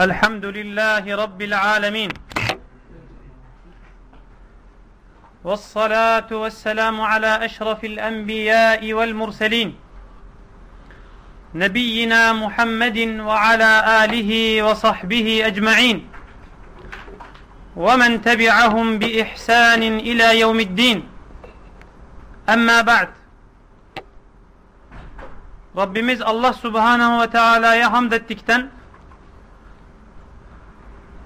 الحمد لله رب العالمين. والصلاة والسلام على أشرف الأنبياء والمرسلين. نبينا محمد وعلى آله وصحبه أجمعين. ومن تبعهم بإحسان إلى يوم الدين. أما بعد. Rabbimiz Allah Subhanahu ve Teala'ya hamd ettikten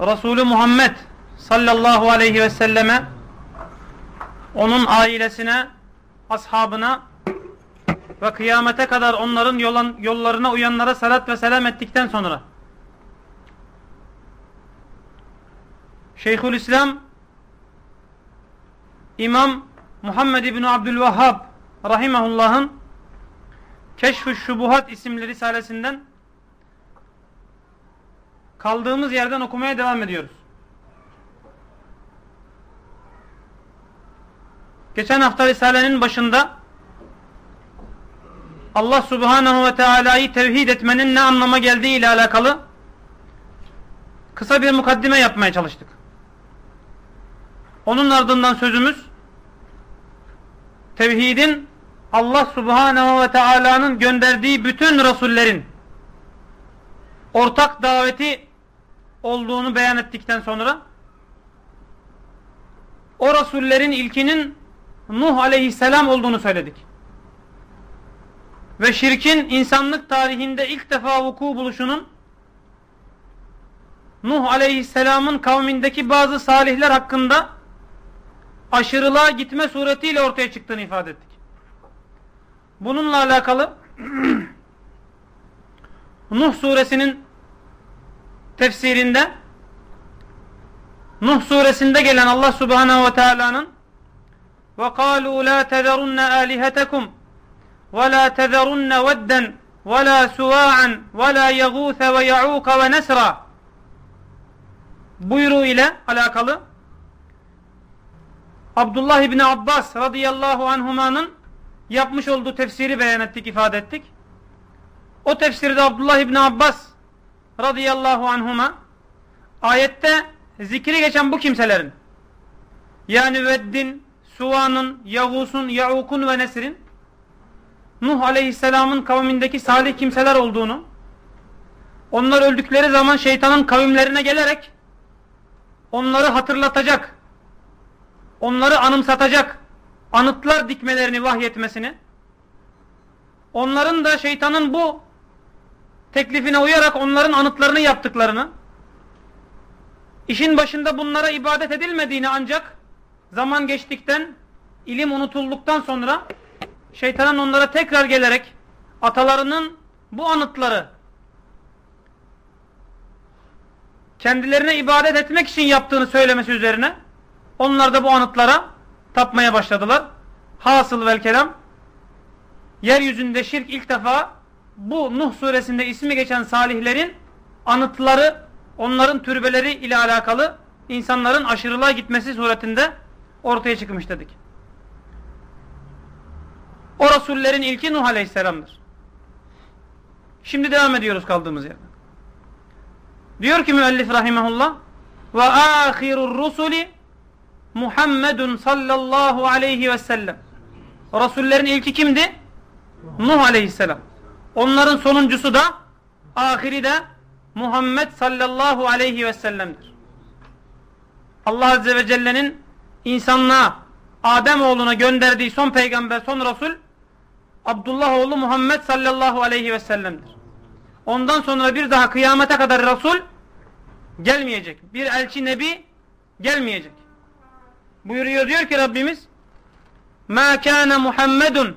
Resulü Muhammed sallallahu aleyhi ve selleme onun ailesine ashabına ve kıyamete kadar onların yolan, yollarına uyanlara salat ve selam ettikten sonra Şeyhülislam İmam Muhammed İbni Abdülvahhab Rahimahullah'ın Keşf-ı Şubuhat isimli risalesinden kaldığımız yerden okumaya devam ediyoruz. Geçen hafta Risale'nin başında Allah Subhanahu ve Teala'yı tevhid etmenin ne anlama geldiği ile alakalı kısa bir mukaddime yapmaya çalıştık. Onun ardından sözümüz tevhidin Allah Subhanahu ve Teala'nın gönderdiği bütün rasullerin ortak daveti olduğunu beyan ettikten sonra o rasullerin ilkinin Nuh aleyhisselam olduğunu söyledik. Ve şirkin insanlık tarihinde ilk defa vuku buluşunun Nuh aleyhisselamın kavmindeki bazı salihler hakkında aşırılığa gitme suretiyle ortaya çıktığını ifade ettik. Bununla alakalı Nuh suresinin tefsirinde Nuh suresinde gelen Allah Subhanahu ve Teala'nın la tezerunne vedden ve la suva'an ve la yagûse ve ya'ûka ve nesra buyruğu ile alakalı Abdullah İbni Abbas radıyallahu anhumanın yapmış olduğu tefsiri beyan ettik, ifade ettik. O tefsirde Abdullah İbni Abbas radıyallahu anhuma ayette zikri geçen bu kimselerin yani Veddin, Suva'nın, Yavus'un, Ya'uk'un ve Nesr'in Nuh aleyhisselamın kavmindeki salih kimseler olduğunu onlar öldükleri zaman şeytanın kavimlerine gelerek onları hatırlatacak onları anımsatacak anıtlar dikmelerini vahyetmesini onların da şeytanın bu teklifine uyarak onların anıtlarını yaptıklarını işin başında bunlara ibadet edilmediğini ancak zaman geçtikten ilim unutulduktan sonra şeytanın onlara tekrar gelerek atalarının bu anıtları kendilerine ibadet etmek için yaptığını söylemesi üzerine onlar da bu anıtlara tapmaya başladılar. Hasıl vel kelam yeryüzünde şirk ilk defa bu Nuh suresinde ismi geçen salihlerin anıtları, onların türbeleri ile alakalı insanların aşırılığa gitmesi suretinde ortaya çıkmış dedik. O rasullerin ilki Nuh aleyhisselamdır. Şimdi devam ediyoruz kaldığımız yerden. Diyor ki müellif rahimahullah ve ahirur rusuli Muhammedun sallallahu aleyhi ve sellem. Rasullerin ilki kimdi? Nuh aleyhisselam. Onların sonuncusu da ahiri de Muhammed sallallahu aleyhi ve sellem'dir. Allah azze ve celle'nin insanlığa Adem oğluna gönderdiği son peygamber, son Resul Abdullah oğlu Muhammed sallallahu aleyhi ve sellem'dir. Ondan sonra bir daha kıyamete kadar Resul gelmeyecek. Bir elçi nebi gelmeyecek. Buyuruyor diyor ki Rabbimiz Ma kana Muhammedun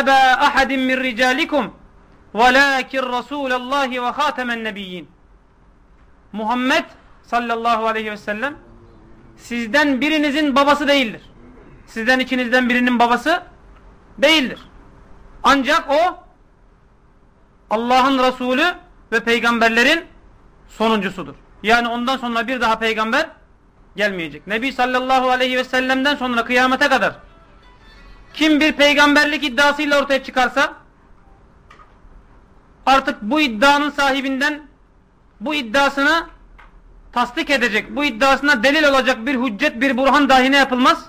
eba ahadin min ricalikum velakin Rasulallahi ve hatemen nebiyyin Muhammed sallallahu aleyhi ve sellem sizden birinizin babası değildir. Sizden ikinizden birinin babası değildir. Ancak o Allah'ın Resulü ve peygamberlerin sonuncusudur. Yani ondan sonra bir daha peygamber gelmeyecek. Nebi sallallahu aleyhi ve sellem'den sonra kıyamete kadar kim bir peygamberlik iddiasıyla ortaya çıkarsa artık bu iddianın sahibinden bu iddiasını tasdik edecek, bu iddiasına delil olacak bir hüccet, bir burhan dahi ne yapılmaz?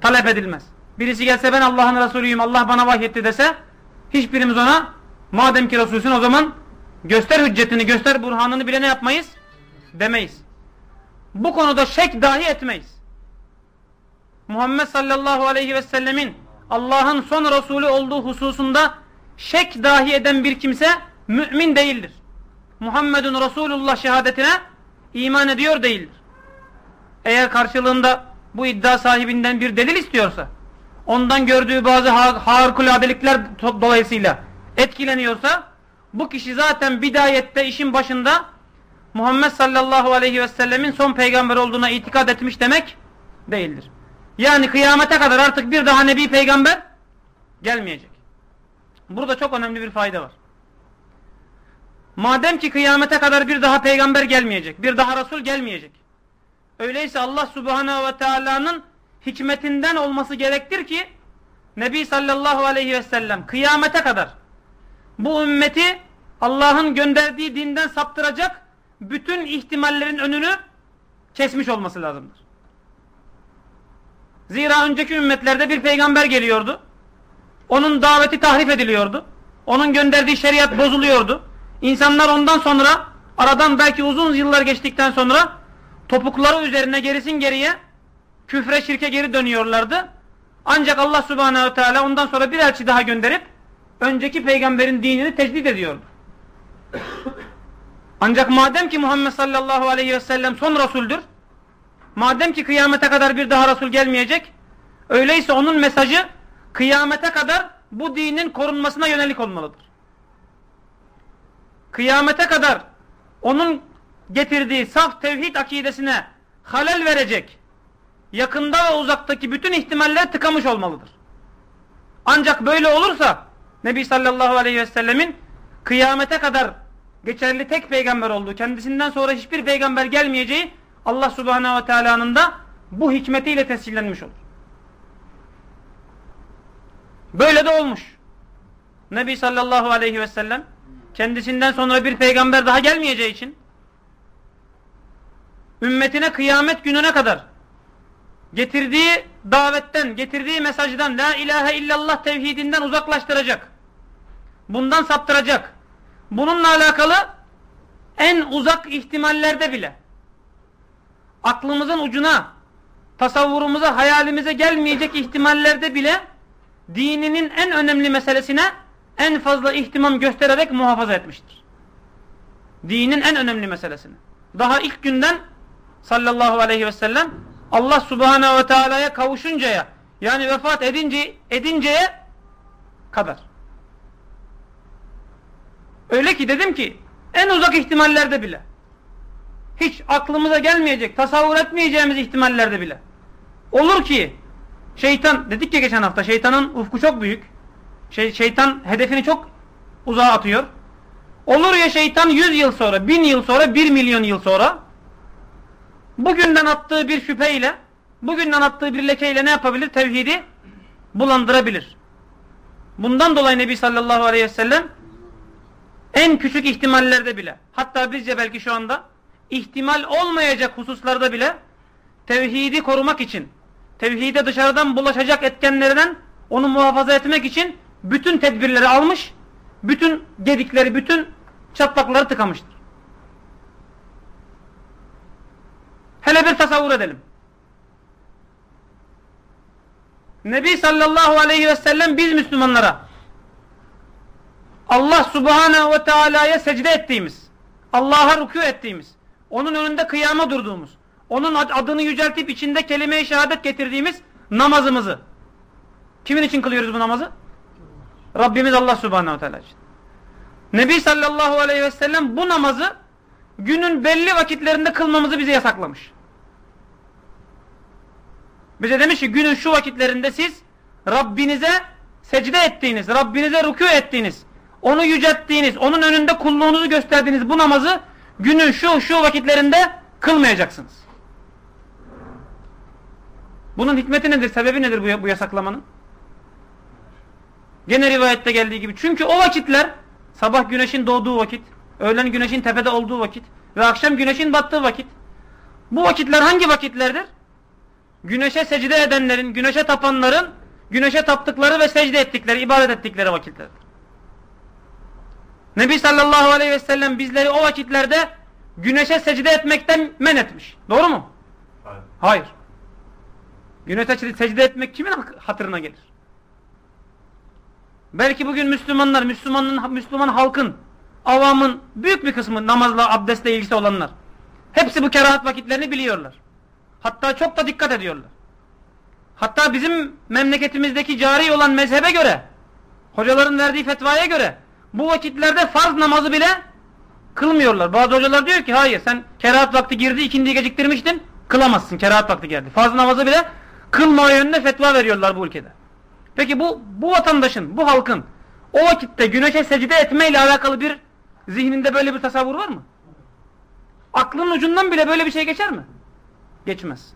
Talep edilmez. Birisi gelse ben Allah'ın Resulüyüm, Allah bana vahyetti dese hiçbirimiz ona madem ki Resulsün o zaman göster hüccetini, göster burhanını bile ne yapmayız? Demeyiz. Bu konuda şek dahi etmeyiz. Muhammed sallallahu aleyhi ve sellemin Allah'ın son Resulü olduğu hususunda şek dahi eden bir kimse mümin değildir. Muhammedun Resulullah şehadetine iman ediyor değildir. Eğer karşılığında bu iddia sahibinden bir delil istiyorsa, ondan gördüğü bazı harikuladelikler dolayısıyla etkileniyorsa, bu kişi zaten bidayette işin başında Muhammed sallallahu aleyhi ve sellemin son peygamber olduğuna itikad etmiş demek değildir. Yani kıyamete kadar artık bir daha nebi peygamber gelmeyecek. Burada çok önemli bir fayda var. Madem ki kıyamete kadar bir daha peygamber gelmeyecek, bir daha Resul gelmeyecek. Öyleyse Allah subhanehu ve teala'nın hikmetinden olması gerektir ki Nebi sallallahu aleyhi ve sellem kıyamete kadar bu ümmeti Allah'ın gönderdiği dinden saptıracak bütün ihtimallerin önünü kesmiş olması lazımdır. Zira önceki ümmetlerde bir peygamber geliyordu. Onun daveti tahrif ediliyordu. Onun gönderdiği şeriat bozuluyordu. İnsanlar ondan sonra aradan belki uzun yıllar geçtikten sonra topukları üzerine gerisin geriye küfre şirke geri dönüyorlardı. Ancak Allah subhanehu teala ondan sonra bir elçi daha gönderip önceki peygamberin dinini tecdit ediyordu. Ancak madem ki Muhammed sallallahu aleyhi ve sellem son Resul'dür, madem ki kıyamete kadar bir daha Resul gelmeyecek, öyleyse onun mesajı kıyamete kadar bu dinin korunmasına yönelik olmalıdır. Kıyamete kadar onun getirdiği saf tevhid akidesine halel verecek, yakında ve uzaktaki bütün ihtimaller tıkamış olmalıdır. Ancak böyle olursa Nebi sallallahu aleyhi ve sellemin kıyamete kadar geçerli tek peygamber olduğu, kendisinden sonra hiçbir peygamber gelmeyeceği Allah subhanehu ve teala'nın da bu hikmetiyle tescillenmiş olur. Böyle de olmuş. Nebi sallallahu aleyhi ve sellem kendisinden sonra bir peygamber daha gelmeyeceği için ümmetine kıyamet gününe kadar getirdiği davetten, getirdiği mesajdan la ilahe illallah tevhidinden uzaklaştıracak. Bundan saptıracak. Bununla alakalı en uzak ihtimallerde bile aklımızın ucuna, tasavvurumuza, hayalimize gelmeyecek ihtimallerde bile dininin en önemli meselesine en fazla ihtimam göstererek muhafaza etmiştir. Dinin en önemli meselesini. Daha ilk günden sallallahu aleyhi ve sellem Allah subhanehu ve teala'ya kavuşuncaya yani vefat edince, edinceye kadar. Öyle ki dedim ki en uzak ihtimallerde bile hiç aklımıza gelmeyecek, tasavvur etmeyeceğimiz ihtimallerde bile olur ki şeytan dedik ya geçen hafta şeytanın ufku çok büyük. Şey, şeytan hedefini çok uzağa atıyor. Olur ya şeytan 100 yıl sonra, 1000 yıl sonra, 1 milyon yıl sonra bugünden attığı bir şüpheyle, bugünden attığı bir lekeyle ne yapabilir? Tevhidi bulandırabilir. Bundan dolayı Nebi sallallahu aleyhi ve sellem en küçük ihtimallerde bile, hatta bizce belki şu anda ihtimal olmayacak hususlarda bile tevhidi korumak için, tevhide dışarıdan bulaşacak etkenlerden onu muhafaza etmek için bütün tedbirleri almış, bütün gedikleri, bütün çatlakları tıkamıştır. Hele bir tasavvur edelim. Nebi sallallahu aleyhi ve sellem biz Müslümanlara Allah subhanehu ve teala'ya secde ettiğimiz, Allah'a rükû ettiğimiz, onun önünde kıyama durduğumuz, onun adını yüceltip içinde kelime-i şehadet getirdiğimiz namazımızı. Kimin için kılıyoruz bu namazı? Rabbimiz Allah subhanehu teala için. Nebi sallallahu aleyhi ve sellem bu namazı günün belli vakitlerinde kılmamızı bize yasaklamış. Bize demiş ki günün şu vakitlerinde siz Rabbinize secde ettiğiniz, Rabbinize rükû ettiğiniz, onu yücelttiğiniz, onun önünde kulluğunuzu gösterdiğiniz bu namazı günün şu şu vakitlerinde kılmayacaksınız. Bunun hikmeti nedir, sebebi nedir bu, bu yasaklamanın? Gene rivayette geldiği gibi. Çünkü o vakitler sabah güneşin doğduğu vakit, Öğlen güneşin tepede olduğu vakit ve akşam güneşin battığı vakit. Bu vakitler hangi vakitlerdir? Güneşe secde edenlerin, güneşe tapanların, güneşe taptıkları ve secde ettikleri, ibadet ettikleri vakitlerdir. Nebi sallallahu aleyhi ve sellem bizleri o vakitlerde güneşe secde etmekten men etmiş. Doğru mu? Hayır. Hayır. Güneşe secde etmek kimin hatırına gelir? Belki bugün Müslümanlar, Müslümanın, Müslüman halkın, avamın büyük bir kısmı namazla, abdestle ilgisi olanlar. Hepsi bu kerahat vakitlerini biliyorlar. Hatta çok da dikkat ediyorlar. Hatta bizim memleketimizdeki cari olan mezhebe göre, hocaların verdiği fetvaya göre bu vakitlerde farz namazı bile kılmıyorlar. Bazı hocalar diyor ki hayır sen kerahat vakti girdi ikindiyi geciktirmiştin kılamazsın kerahat vakti geldi. Farz namazı bile kılma yönünde fetva veriyorlar bu ülkede. Peki bu, bu vatandaşın, bu halkın o vakitte güneşe secde etmeyle alakalı bir zihninde böyle bir tasavvur var mı? Aklının ucundan bile böyle bir şey geçer mi? Geçmez.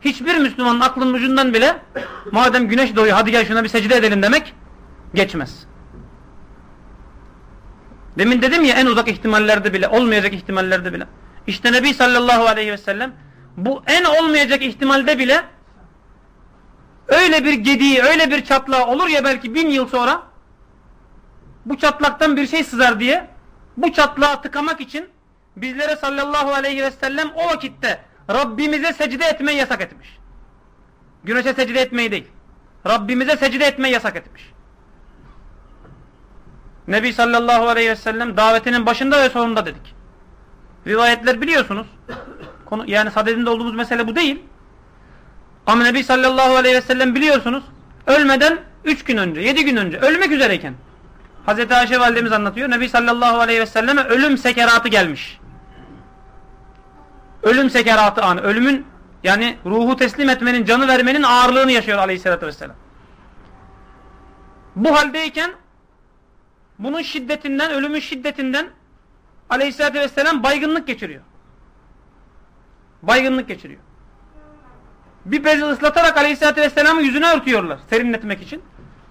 Hiçbir Müslümanın aklının ucundan bile madem güneş doğuyor hadi gel şuna bir secde edelim demek geçmez. Demin dedim ya en uzak ihtimallerde bile, olmayacak ihtimallerde bile. İşte Nebi sallallahu aleyhi ve sellem bu en olmayacak ihtimalde bile öyle bir gediği, öyle bir çatlağı olur ya belki bin yıl sonra bu çatlaktan bir şey sızar diye bu çatlağı tıkamak için bizlere sallallahu aleyhi ve sellem o vakitte Rabbimize secde etmeyi yasak etmiş. Güneşe secde etmeyi değil. Rabbimize secde etmeyi yasak etmiş. Nebi sallallahu aleyhi ve sellem davetinin başında ve sonunda dedik. Rivayetler biliyorsunuz. Konu, yani sadedinde olduğumuz mesele bu değil. Ama Nebi sallallahu aleyhi ve sellem biliyorsunuz. Ölmeden 3 gün önce, 7 gün önce ölmek üzereyken Hazreti Ayşe validemiz anlatıyor. Nebi sallallahu aleyhi ve selleme ölüm sekeratı gelmiş. Ölüm sekeratı anı. Ölümün yani ruhu teslim etmenin, canı vermenin ağırlığını yaşıyor aleyhissalatü vesselam. Bu haldeyken bunun şiddetinden, ölümün şiddetinden aleyhissalatü vesselam baygınlık geçiriyor. Baygınlık geçiriyor. Bir bezi ıslatarak aleyhissalatü vesselamın yüzünü örtüyorlar serinletmek için.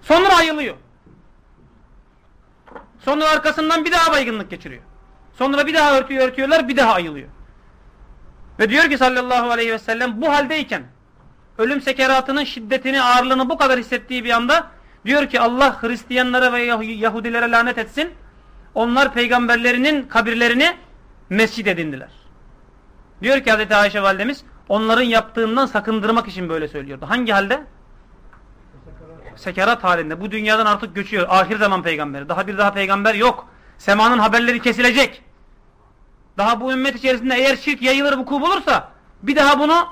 Sonra ayılıyor. Sonra arkasından bir daha baygınlık geçiriyor. Sonra bir daha örtüyor, örtüyorlar, bir daha ayılıyor. Ve diyor ki sallallahu aleyhi ve sellem bu haldeyken ölüm sekeratının şiddetini, ağırlığını bu kadar hissettiği bir anda Diyor ki Allah Hristiyanlara ve Yahudilere lanet etsin. Onlar peygamberlerinin kabirlerini mescid edindiler. Diyor ki Hazreti Ayşe validemiz onların yaptığından sakındırmak için böyle söylüyordu. Hangi halde? Sekerat halinde. Bu dünyadan artık göçüyor. Ahir zaman peygamberi. Daha bir daha peygamber yok. Semanın haberleri kesilecek. Daha bu ümmet içerisinde eğer şirk yayılır vuku bulursa bir daha bunu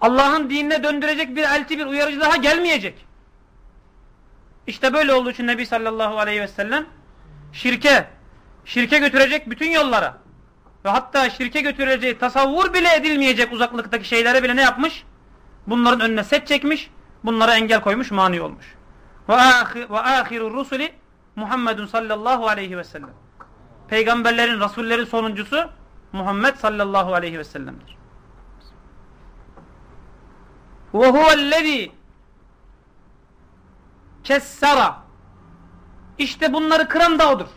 Allah'ın dinine döndürecek bir elti bir uyarıcı daha gelmeyecek. İşte böyle olduğu için Nebi sallallahu aleyhi ve sellem şirke, şirke götürecek bütün yollara ve hatta şirke götüreceği tasavvur bile edilmeyecek uzaklıktaki şeylere bile ne yapmış? Bunların önüne set çekmiş, bunlara engel koymuş, mani olmuş. Ve ahirur rusuli Muhammedun sallallahu aleyhi ve sellem. Peygamberlerin, rasullerin sonuncusu Muhammed sallallahu aleyhi ve sellem'dir. Ve huvellezî kessara. İşte bunları kıran da odur.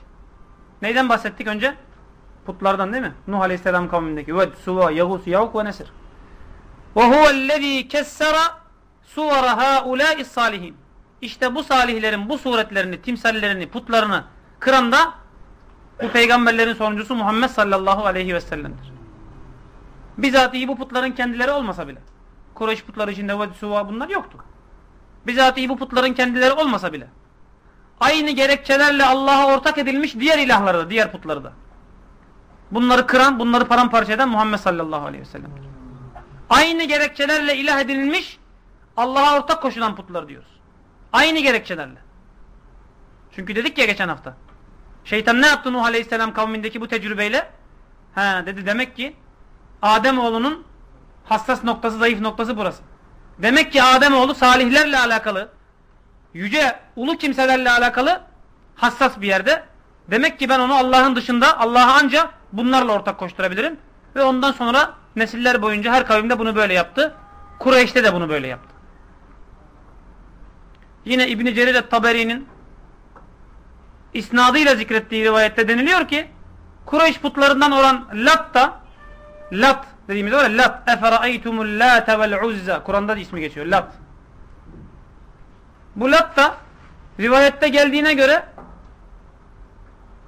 Neyden bahsettik önce? Putlardan değil mi? Nuh Aleyhisselam kavmindeki. Ved, Suva, Yahus, Yavuk ve Nesir. Ve huvellezî kessara suvara haulâis salihin. İşte bu salihlerin bu suretlerini, timsallerini, putlarını kıran da bu peygamberlerin sonuncusu Muhammed sallallahu aleyhi ve sellem'dir. Bizatihi bu putların kendileri olmasa bile. Kureyş putları içinde Ved, Suva bunlar yoktu. Bizatihi bu putların kendileri olmasa bile. Aynı gerekçelerle Allah'a ortak edilmiş diğer ilahları da, diğer putları da. Bunları kıran, bunları paramparça eden Muhammed sallallahu aleyhi ve sellem. Aynı gerekçelerle ilah edilmiş, Allah'a ortak koşulan putlar diyoruz. Aynı gerekçelerle. Çünkü dedik ya geçen hafta. Şeytan ne yaptı Nuh aleyhisselam kavmindeki bu tecrübeyle? He dedi demek ki Adem oğlunun hassas noktası, zayıf noktası burası. Demek ki Ademoğlu salihlerle alakalı, yüce, ulu kimselerle alakalı hassas bir yerde. Demek ki ben onu Allah'ın dışında, Allah'a ancak bunlarla ortak koşturabilirim. Ve ondan sonra nesiller boyunca her kavimde bunu böyle yaptı. Kureyş'te de bunu böyle yaptı. Yine İbn-i Cerir Taberi'nin isnadıyla zikrettiği rivayette deniliyor ki Kureyş putlarından olan Lat da Lat dediğimiz var ya Lat eferaytumul late vel uzza Kur'an'da da ismi geçiyor Lat bu Lat da rivayette geldiğine göre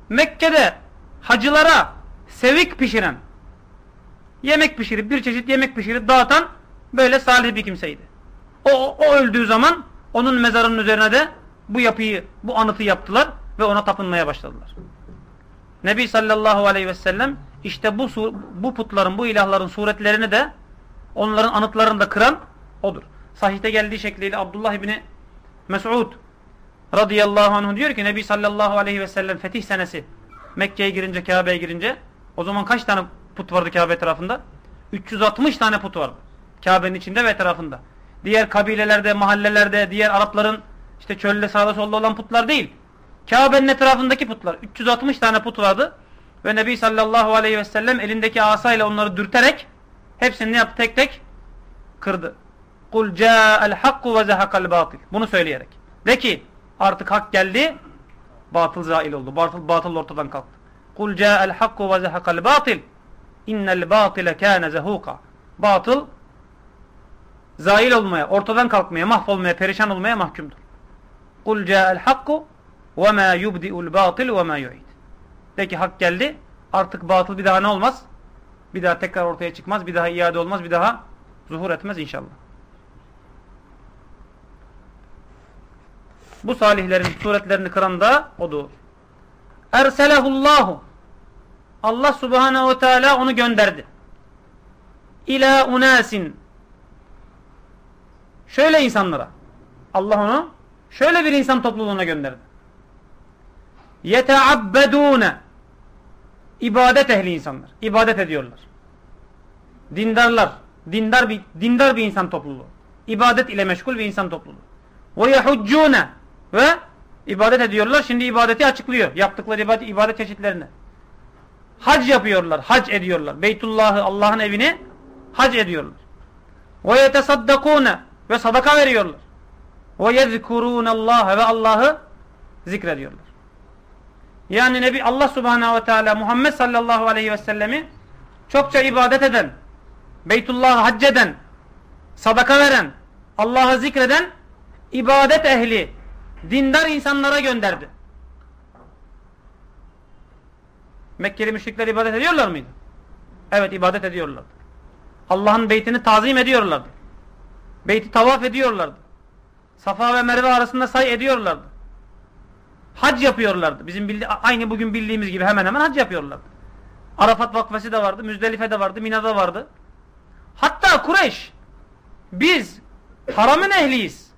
Mekke'de hacılara sevik pişiren yemek pişirip bir çeşit yemek pişirip dağıtan böyle salih bir kimseydi. O, o öldüğü zaman onun mezarının üzerine de bu yapıyı, bu anıtı yaptılar ve ona tapınmaya başladılar. Nebi sallallahu aleyhi ve sellem işte bu, bu putların, bu ilahların suretlerini de onların anıtlarını da kıran odur. Sahihte geldiği şekliyle Abdullah ibni Mes'ud radıyallahu anh diyor ki Nebi sallallahu aleyhi ve sellem fetih senesi Mekke'ye girince, Kabe'ye girince o zaman kaç tane put vardı Kabe etrafında? 360 tane put vardı. Kabe'nin içinde ve etrafında. Diğer kabilelerde, mahallelerde, diğer Arapların işte çölde sağda solda olan putlar değil. Kabe'nin etrafındaki putlar. 360 tane put vardı. Ve Nebi sallallahu aleyhi ve sellem elindeki asayla onları dürterek hepsini ne yaptı? Tek tek kırdı. Kul ca'al hakku ve zehakal batil. Bunu söyleyerek. De ki artık hak geldi, batıl zail oldu. Batıl, batıl ortadan kalktı. Kul ca'al hakku ve zehakal batil. İnnel batile kâne zehuka. Batıl zail olmaya, ortadan kalkmaya, mahvolmaya, perişan olmaya mahkumdur. Kul ca'al hakku ve ma yubdi'ul batil ve ma yu'id. De ki hak geldi. Artık batıl bir daha ne olmaz? Bir daha tekrar ortaya çıkmaz. Bir daha iade olmaz. Bir daha zuhur etmez inşallah. Bu salihlerin suretlerini kıran da odur. Erselehullahu Allah subhanehu ve teala onu gönderdi. İlâ unâsin Şöyle insanlara Allah onu şöyle bir insan topluluğuna gönderdi. Yeteabbedûne ibadet ehli insanlar. İbadet ediyorlar. Dindarlar. Dindar bir, dindar bir insan topluluğu. İbadet ile meşgul bir insan topluluğu. Ve yehuccûne ve ibadet ediyorlar. Şimdi ibadeti açıklıyor. Yaptıkları ibadet, ibadet çeşitlerini. Hac yapıyorlar. Hac ediyorlar. Beytullah'ı Allah'ın evini hac ediyorlar. Ve yetesaddakûne ve sadaka veriyorlar. Ve yezkurûnallâhe ve Allah'ı zikrediyorlar. Yani Nebi Allah Subhanahu ve Teala Muhammed sallallahu aleyhi ve sellemi çokça ibadet eden, Beytullah'ı hac eden, sadaka veren, Allah'ı zikreden ibadet ehli, dindar insanlara gönderdi. Mekkeli müşrikler ibadet ediyorlar mıydı? Evet ibadet ediyorlardı. Allah'ın beytini tazim ediyorlardı. Beyti tavaf ediyorlardı. Safa ve Merve arasında say ediyorlardı. Hac yapıyorlardı. Bizim bildi aynı bugün bildiğimiz gibi hemen hemen hac yapıyorlardı. Arafat vakfesi de vardı, Müzdelife'de vardı, Mina'da vardı. Hatta Kureyş biz haramın ehliyiz.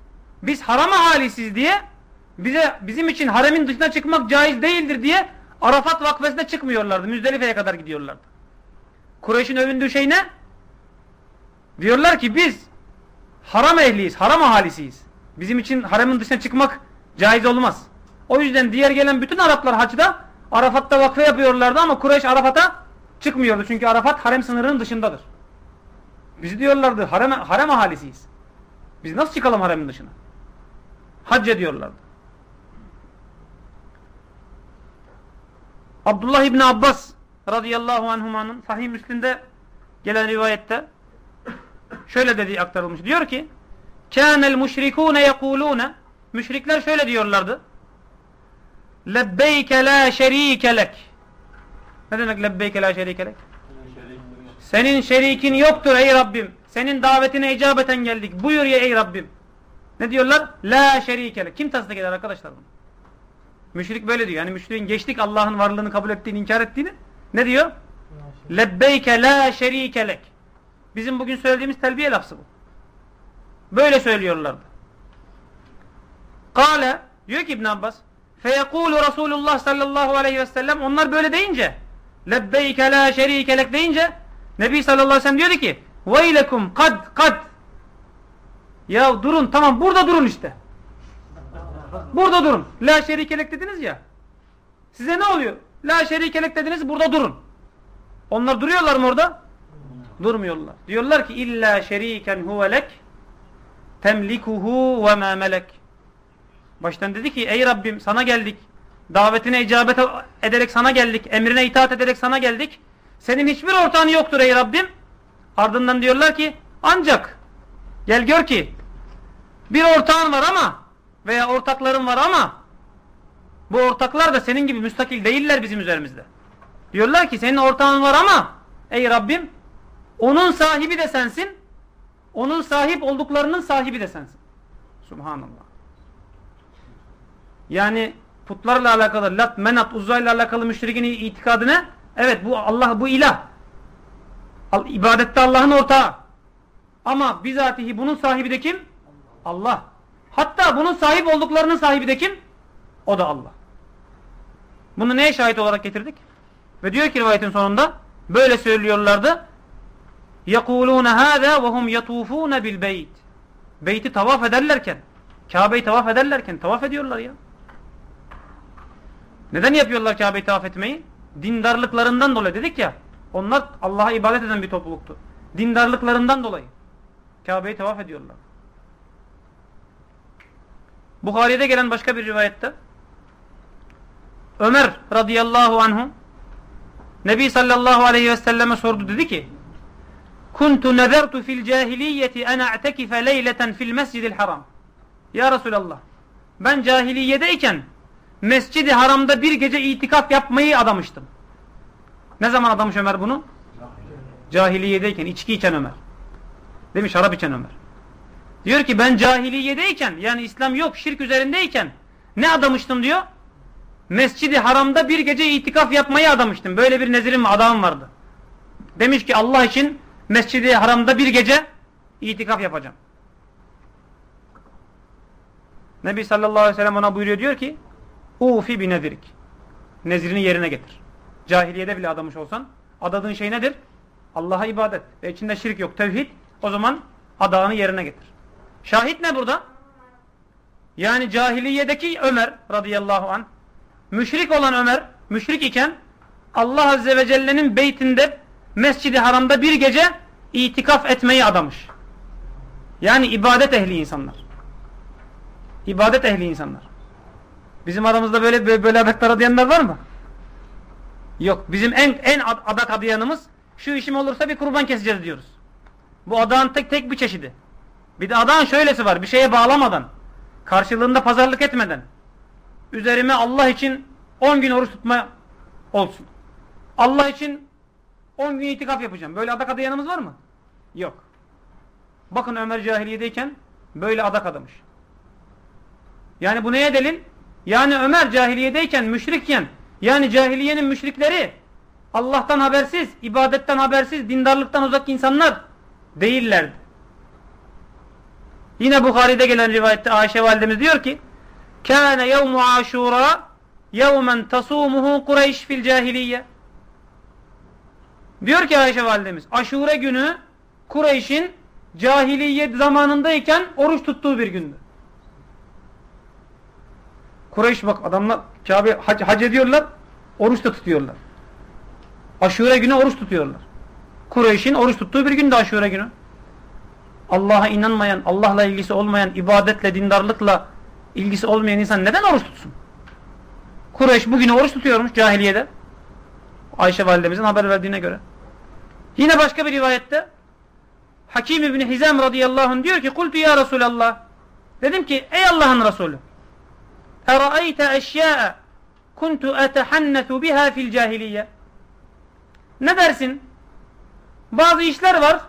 Biz haram ahalisiz diye bize bizim için haremin dışına çıkmak caiz değildir diye Arafat vakfesine çıkmıyorlardı. Müzdelife'ye kadar gidiyorlardı. Kureyş'in övündüğü şey ne? Diyorlar ki biz haram ehliyiz, haram ahalisiyiz. Bizim için haremin dışına çıkmak caiz olmaz. O yüzden diğer gelen bütün Araplar hacda Arafat'ta vakfe yapıyorlardı ama Kureyş Arafat'a çıkmıyordu. Çünkü Arafat harem sınırının dışındadır. Bizi diyorlardı harem, harem ahalisiyiz. Biz nasıl çıkalım haremin dışına? Hac ediyorlardı. Abdullah İbni Abbas radıyallahu anhumanın sahih Müslim'de gelen rivayette şöyle dediği aktarılmış. Diyor ki kânel müşrikûne yekulûne Müşrikler şöyle diyorlardı. Lebbeyke la şerike lek. Ne demek lebbeyke la şerike lek? Senin şerikin yoktur ey Rabbim. Senin davetine icabeten geldik. Buyur ya ey Rabbim. Ne diyorlar? La şerike lek. Kim tasdik eder arkadaşlar bunu? Müşrik böyle diyor. Yani müşrikin geçtik Allah'ın varlığını kabul ettiğini, inkar ettiğini. Ne diyor? Lebbeyke la şerike lek. Bizim bugün söylediğimiz telbiye lafzı bu. Böyle söylüyorlardı. Kale diyor ki İbn Abbas feyekulu Resulullah sallallahu aleyhi ve sellem onlar böyle deyince lebbeyke la şerike lek deyince Nebi sallallahu aleyhi ve sellem diyordu ki veylekum kad kad ya durun tamam burada durun işte. Burada durun. La şerikelek dediniz ya. Size ne oluyor? La şerikelek dediniz burada durun. Onlar duruyorlar mı orada? Durmuyorlar. Diyorlar ki illa şeriken huvelek temlikuhu ve ma melek. Baştan dedi ki ey Rabbim sana geldik. Davetine icabet ederek sana geldik. Emrine itaat ederek sana geldik. Senin hiçbir ortağın yoktur ey Rabbim. Ardından diyorlar ki ancak gel gör ki bir ortağın var ama veya ortakların var ama bu ortaklar da senin gibi müstakil değiller bizim üzerimizde. Diyorlar ki senin ortağın var ama ey Rabbim onun sahibi de sensin. Onun sahip olduklarının sahibi de sensin. Subhanallah. Yani putlarla alakalı, lat, menat, uzayla alakalı müşrikin itikadına evet bu Allah bu ilah. İbadette Allah'ın ortağı. Ama bizatihi bunun sahibi de kim? Allah. Hatta bunun sahip olduklarının sahibi de kim? O da Allah. Bunu neye şahit olarak getirdik? Ve diyor ki rivayetin sonunda böyle söylüyorlardı. يَقُولُونَ هَذَا وَهُمْ يَطُوفُونَ بِالْبَيْتِ Beyti tavaf ederlerken, Kabe'yi tavaf ederlerken tavaf ediyorlar ya. Neden yapıyorlar Kabe'yi tavaf etmeyi? Dindarlıklarından dolayı dedik ya. Onlar Allah'a ibadet eden bir topluluktu. Dindarlıklarından dolayı. Kabe'yi tavaf ediyorlar. Bukhari'de gelen başka bir rivayette Ömer radıyallahu anhu Nebi sallallahu aleyhi ve selleme sordu dedi ki Kuntu nezertu fil cahiliyeti en a'tekife leyleten fil mescidil haram Ya Resulallah ben cahiliyedeyken Mescidi haramda bir gece itikaf yapmayı adamıştım. Ne zaman adamış Ömer bunu? Cahiliyedeyken, içki içen Ömer. Demiş şarap içen Ömer. Diyor ki ben cahiliyedeyken yani İslam yok şirk üzerindeyken ne adamıştım diyor? Mescidi haramda bir gece itikaf yapmayı adamıştım. Böyle bir nezirim adamım vardı. Demiş ki Allah için mescidi haramda bir gece itikaf yapacağım. Nebi sallallahu aleyhi ve sellem ona buyuruyor diyor ki Ufi bi nezirik. Nezirini yerine getir. Cahiliyede bile adamış olsan adadığın şey nedir? Allah'a ibadet. Ve içinde şirk yok. Tevhid. O zaman adağını yerine getir. Şahit ne burada? Yani cahiliyedeki Ömer radıyallahu an müşrik olan Ömer müşrik iken Allah azze ve celle'nin beytinde mescidi haramda bir gece itikaf etmeyi adamış. Yani ibadet ehli insanlar. İbadet ehli insanlar. Bizim aramızda böyle böyle, böyle adaklar adayanlar var mı? Yok. Bizim en en adak adayanımız şu işim olursa bir kurban keseceğiz diyoruz. Bu adağın tek tek bir çeşidi. Adağın şöylesi var. Bir şeye bağlamadan, karşılığında pazarlık etmeden, üzerime Allah için 10 gün oruç tutma olsun. Allah için 10 gün itikaf yapacağım. Böyle adak adayanımız var mı? Yok. Bakın Ömer cahiliyedeyken böyle adak adamış. Yani bu neye delil? Yani Ömer cahiliyedeyken, müşrikken, yani cahiliyenin müşrikleri Allah'tan habersiz, ibadetten habersiz, dindarlıktan uzak insanlar değillerdi. Yine Bukhari'de gelen rivayette Ayşe validemiz diyor ki Kâne yevmu aşura yevmen tasumuhu Kureyş fil cahiliye Diyor ki Ayşe validemiz aşure günü Kureyş'in cahiliye zamanındayken oruç tuttuğu bir gündü. Kureyş bak adamlar Kabe hac, hac ediyorlar, oruç da tutuyorlar. Aşure günü oruç tutuyorlar. Kureyş'in oruç tuttuğu bir günde aşure günü. Allah'a inanmayan, Allah'la ilgisi olmayan, ibadetle, dindarlıkla ilgisi olmayan insan neden oruç tutsun? Kureyş bugüne oruç tutuyormuş cahiliyede. Ayşe validemizin haber verdiğine göre. Yine başka bir rivayette Hakim İbni Hizam radıyallahu anh diyor ki Kultu ya Resulallah Dedim ki ey Allah'ın Resulü Eraeyte eşya'e kuntu etehannetu biha fil cahiliye Ne dersin? Bazı işler var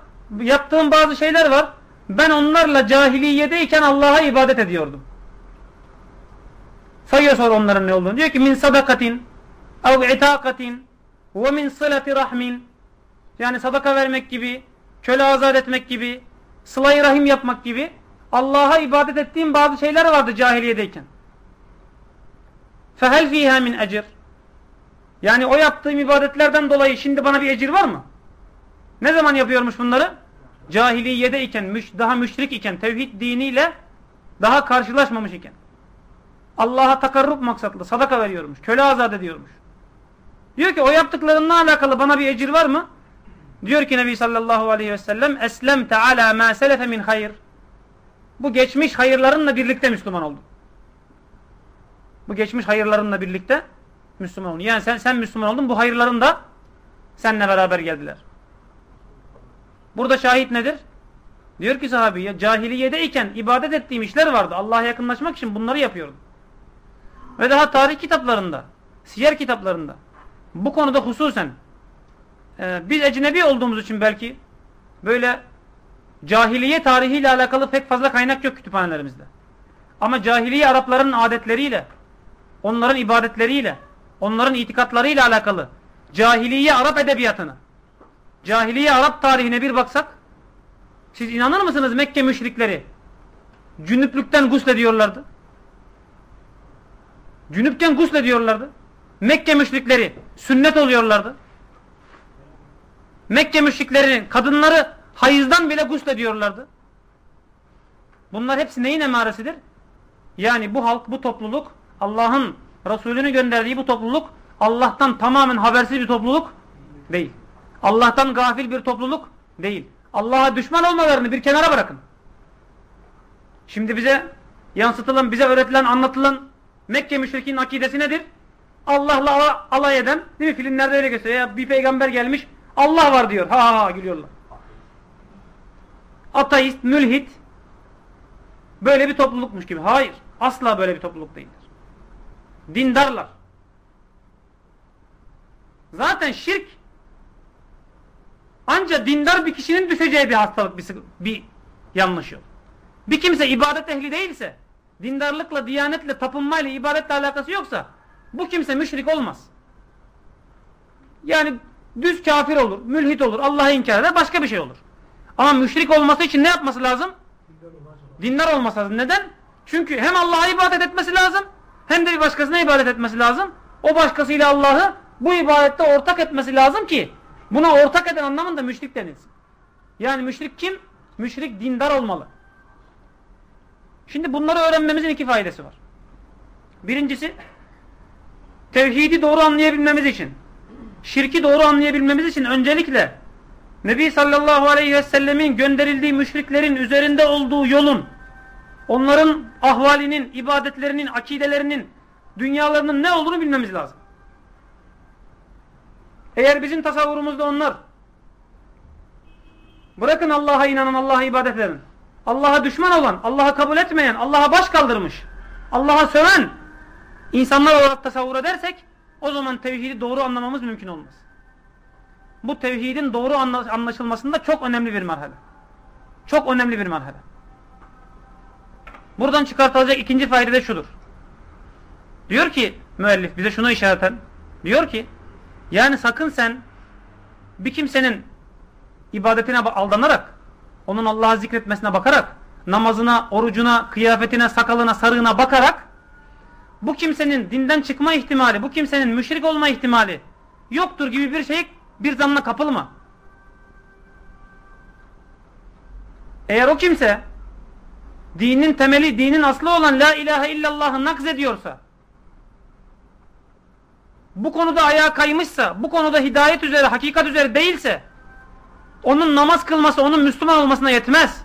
yaptığım bazı şeyler var. Ben onlarla cahiliyedeyken Allah'a ibadet ediyordum. Sayıyor sonra onların ne olduğunu. Diyor ki min sadakatin ev itakatin ve min sılati rahmin yani sadaka vermek gibi, köle azat etmek gibi, sıla rahim yapmak gibi Allah'a ibadet ettiğim bazı şeyler vardı cahiliyedeyken. Fehel fiha min ecir. Yani o yaptığım ibadetlerden dolayı şimdi bana bir ecir var mı? Ne zaman yapıyormuş bunları? Cahiliyede iken, müş, daha müşrik iken, tevhid diniyle daha karşılaşmamış iken. Allah'a takarrup maksatlı sadaka veriyormuş, köle azat ediyormuş. Diyor ki o yaptıklarınla alakalı bana bir ecir var mı? Diyor ki Nebi sallallahu aleyhi ve sellem Eslemte ala ma selefe min hayır. Bu geçmiş hayırlarınla birlikte Müslüman oldun. Bu geçmiş hayırlarınla birlikte Müslüman oldun. Yani sen sen Müslüman oldun. Bu hayırların da seninle beraber geldiler. Burada şahit nedir? Diyor ki sahabi ya cahiliyedeyken ibadet ettiğim işler vardı. Allah'a yakınlaşmak için bunları yapıyordum. Ve daha tarih kitaplarında, siyer kitaplarında bu konuda hususen e, biz ecnebi olduğumuz için belki böyle cahiliye tarihiyle alakalı pek fazla kaynak yok kütüphanelerimizde. Ama cahiliye Arapların adetleriyle, onların ibadetleriyle, onların itikatlarıyla alakalı cahiliye Arap edebiyatını, cahiliye Arap tarihine bir baksak, siz inanır mısınız Mekke müşrikleri cünüplükten guslediyorlardı? Cünüpken guslediyorlardı. Mekke müşrikleri sünnet oluyorlardı. Mekke müşriklerinin kadınları hayızdan bile guslediyorlardı. Bunlar hepsi neyin emaresidir? Yani bu halk, bu topluluk Allah'ın Resulünü gönderdiği bu topluluk Allah'tan tamamen habersiz bir topluluk değil. Allah'tan gafil bir topluluk değil. Allah'a düşman olmalarını bir kenara bırakın. Şimdi bize yansıtılan, bize öğretilen, anlatılan Mekke müşrikinin akidesi nedir? Allah'la alay eden, değil mi? Filmlerde öyle gösteriyor. Ya bir peygamber gelmiş, Allah var diyor. Ha ha ha gülüyorlar. Ateist, mülhit, böyle bir toplulukmuş gibi. Hayır, asla böyle bir topluluk değildir. Dindarlar. Zaten şirk ancak dindar bir kişinin düşeceği bir hastalık, bir, bir yanlış yol. Bir kimse ibadet ehli değilse, dindarlıkla, diyanetle, tapınmayla, ibadetle alakası yoksa bu kimse müşrik olmaz. Yani düz kafir olur, mülhit olur, Allah'ı inkar eder, başka bir şey olur. Ama müşrik olması için ne yapması lazım? Dindar olması lazım. Neden? Çünkü hem Allah'a ibadet etmesi lazım, hem de bir başkasına ibadet etmesi lazım. O başkasıyla Allah'ı bu ibadette ortak etmesi lazım ki buna ortak eden anlamında müşrik denilsin. Yani müşrik kim? Müşrik dindar olmalı. Şimdi bunları öğrenmemizin iki faydası var. Birincisi tevhidi doğru anlayabilmemiz için şirki doğru anlayabilmemiz için öncelikle Nebi sallallahu aleyhi ve sellemin gönderildiği müşriklerin üzerinde olduğu yolun onların ahvalinin, ibadetlerinin, akidelerinin, dünyalarının ne olduğunu bilmemiz lazım. Eğer bizim tasavvurumuzda onlar bırakın Allah'a inanan, Allah'a ibadet eden, Allah'a düşman olan, Allah'a kabul etmeyen, Allah'a baş kaldırmış, Allah'a söven insanlar olarak tasavvur edersek o zaman tevhidi doğru anlamamız mümkün olmaz. Bu tevhidin doğru anlaşılmasında çok önemli bir merhale. Çok önemli bir merhale. Buradan çıkartılacak ikinci fayda da şudur. Diyor ki müellif bize şunu işareten diyor ki yani sakın sen bir kimsenin ibadetine aldanarak onun Allah'ı zikretmesine bakarak namazına, orucuna, kıyafetine, sakalına, sarığına bakarak bu kimsenin dinden çıkma ihtimali, bu kimsenin müşrik olma ihtimali yoktur gibi bir şey bir zanla kapılma. Eğer o kimse dinin temeli, dinin aslı olan la ilahe illallah'ı nakz ediyorsa bu konuda ayağa kaymışsa, bu konuda hidayet üzere, hakikat üzere değilse onun namaz kılması, onun Müslüman olmasına yetmez.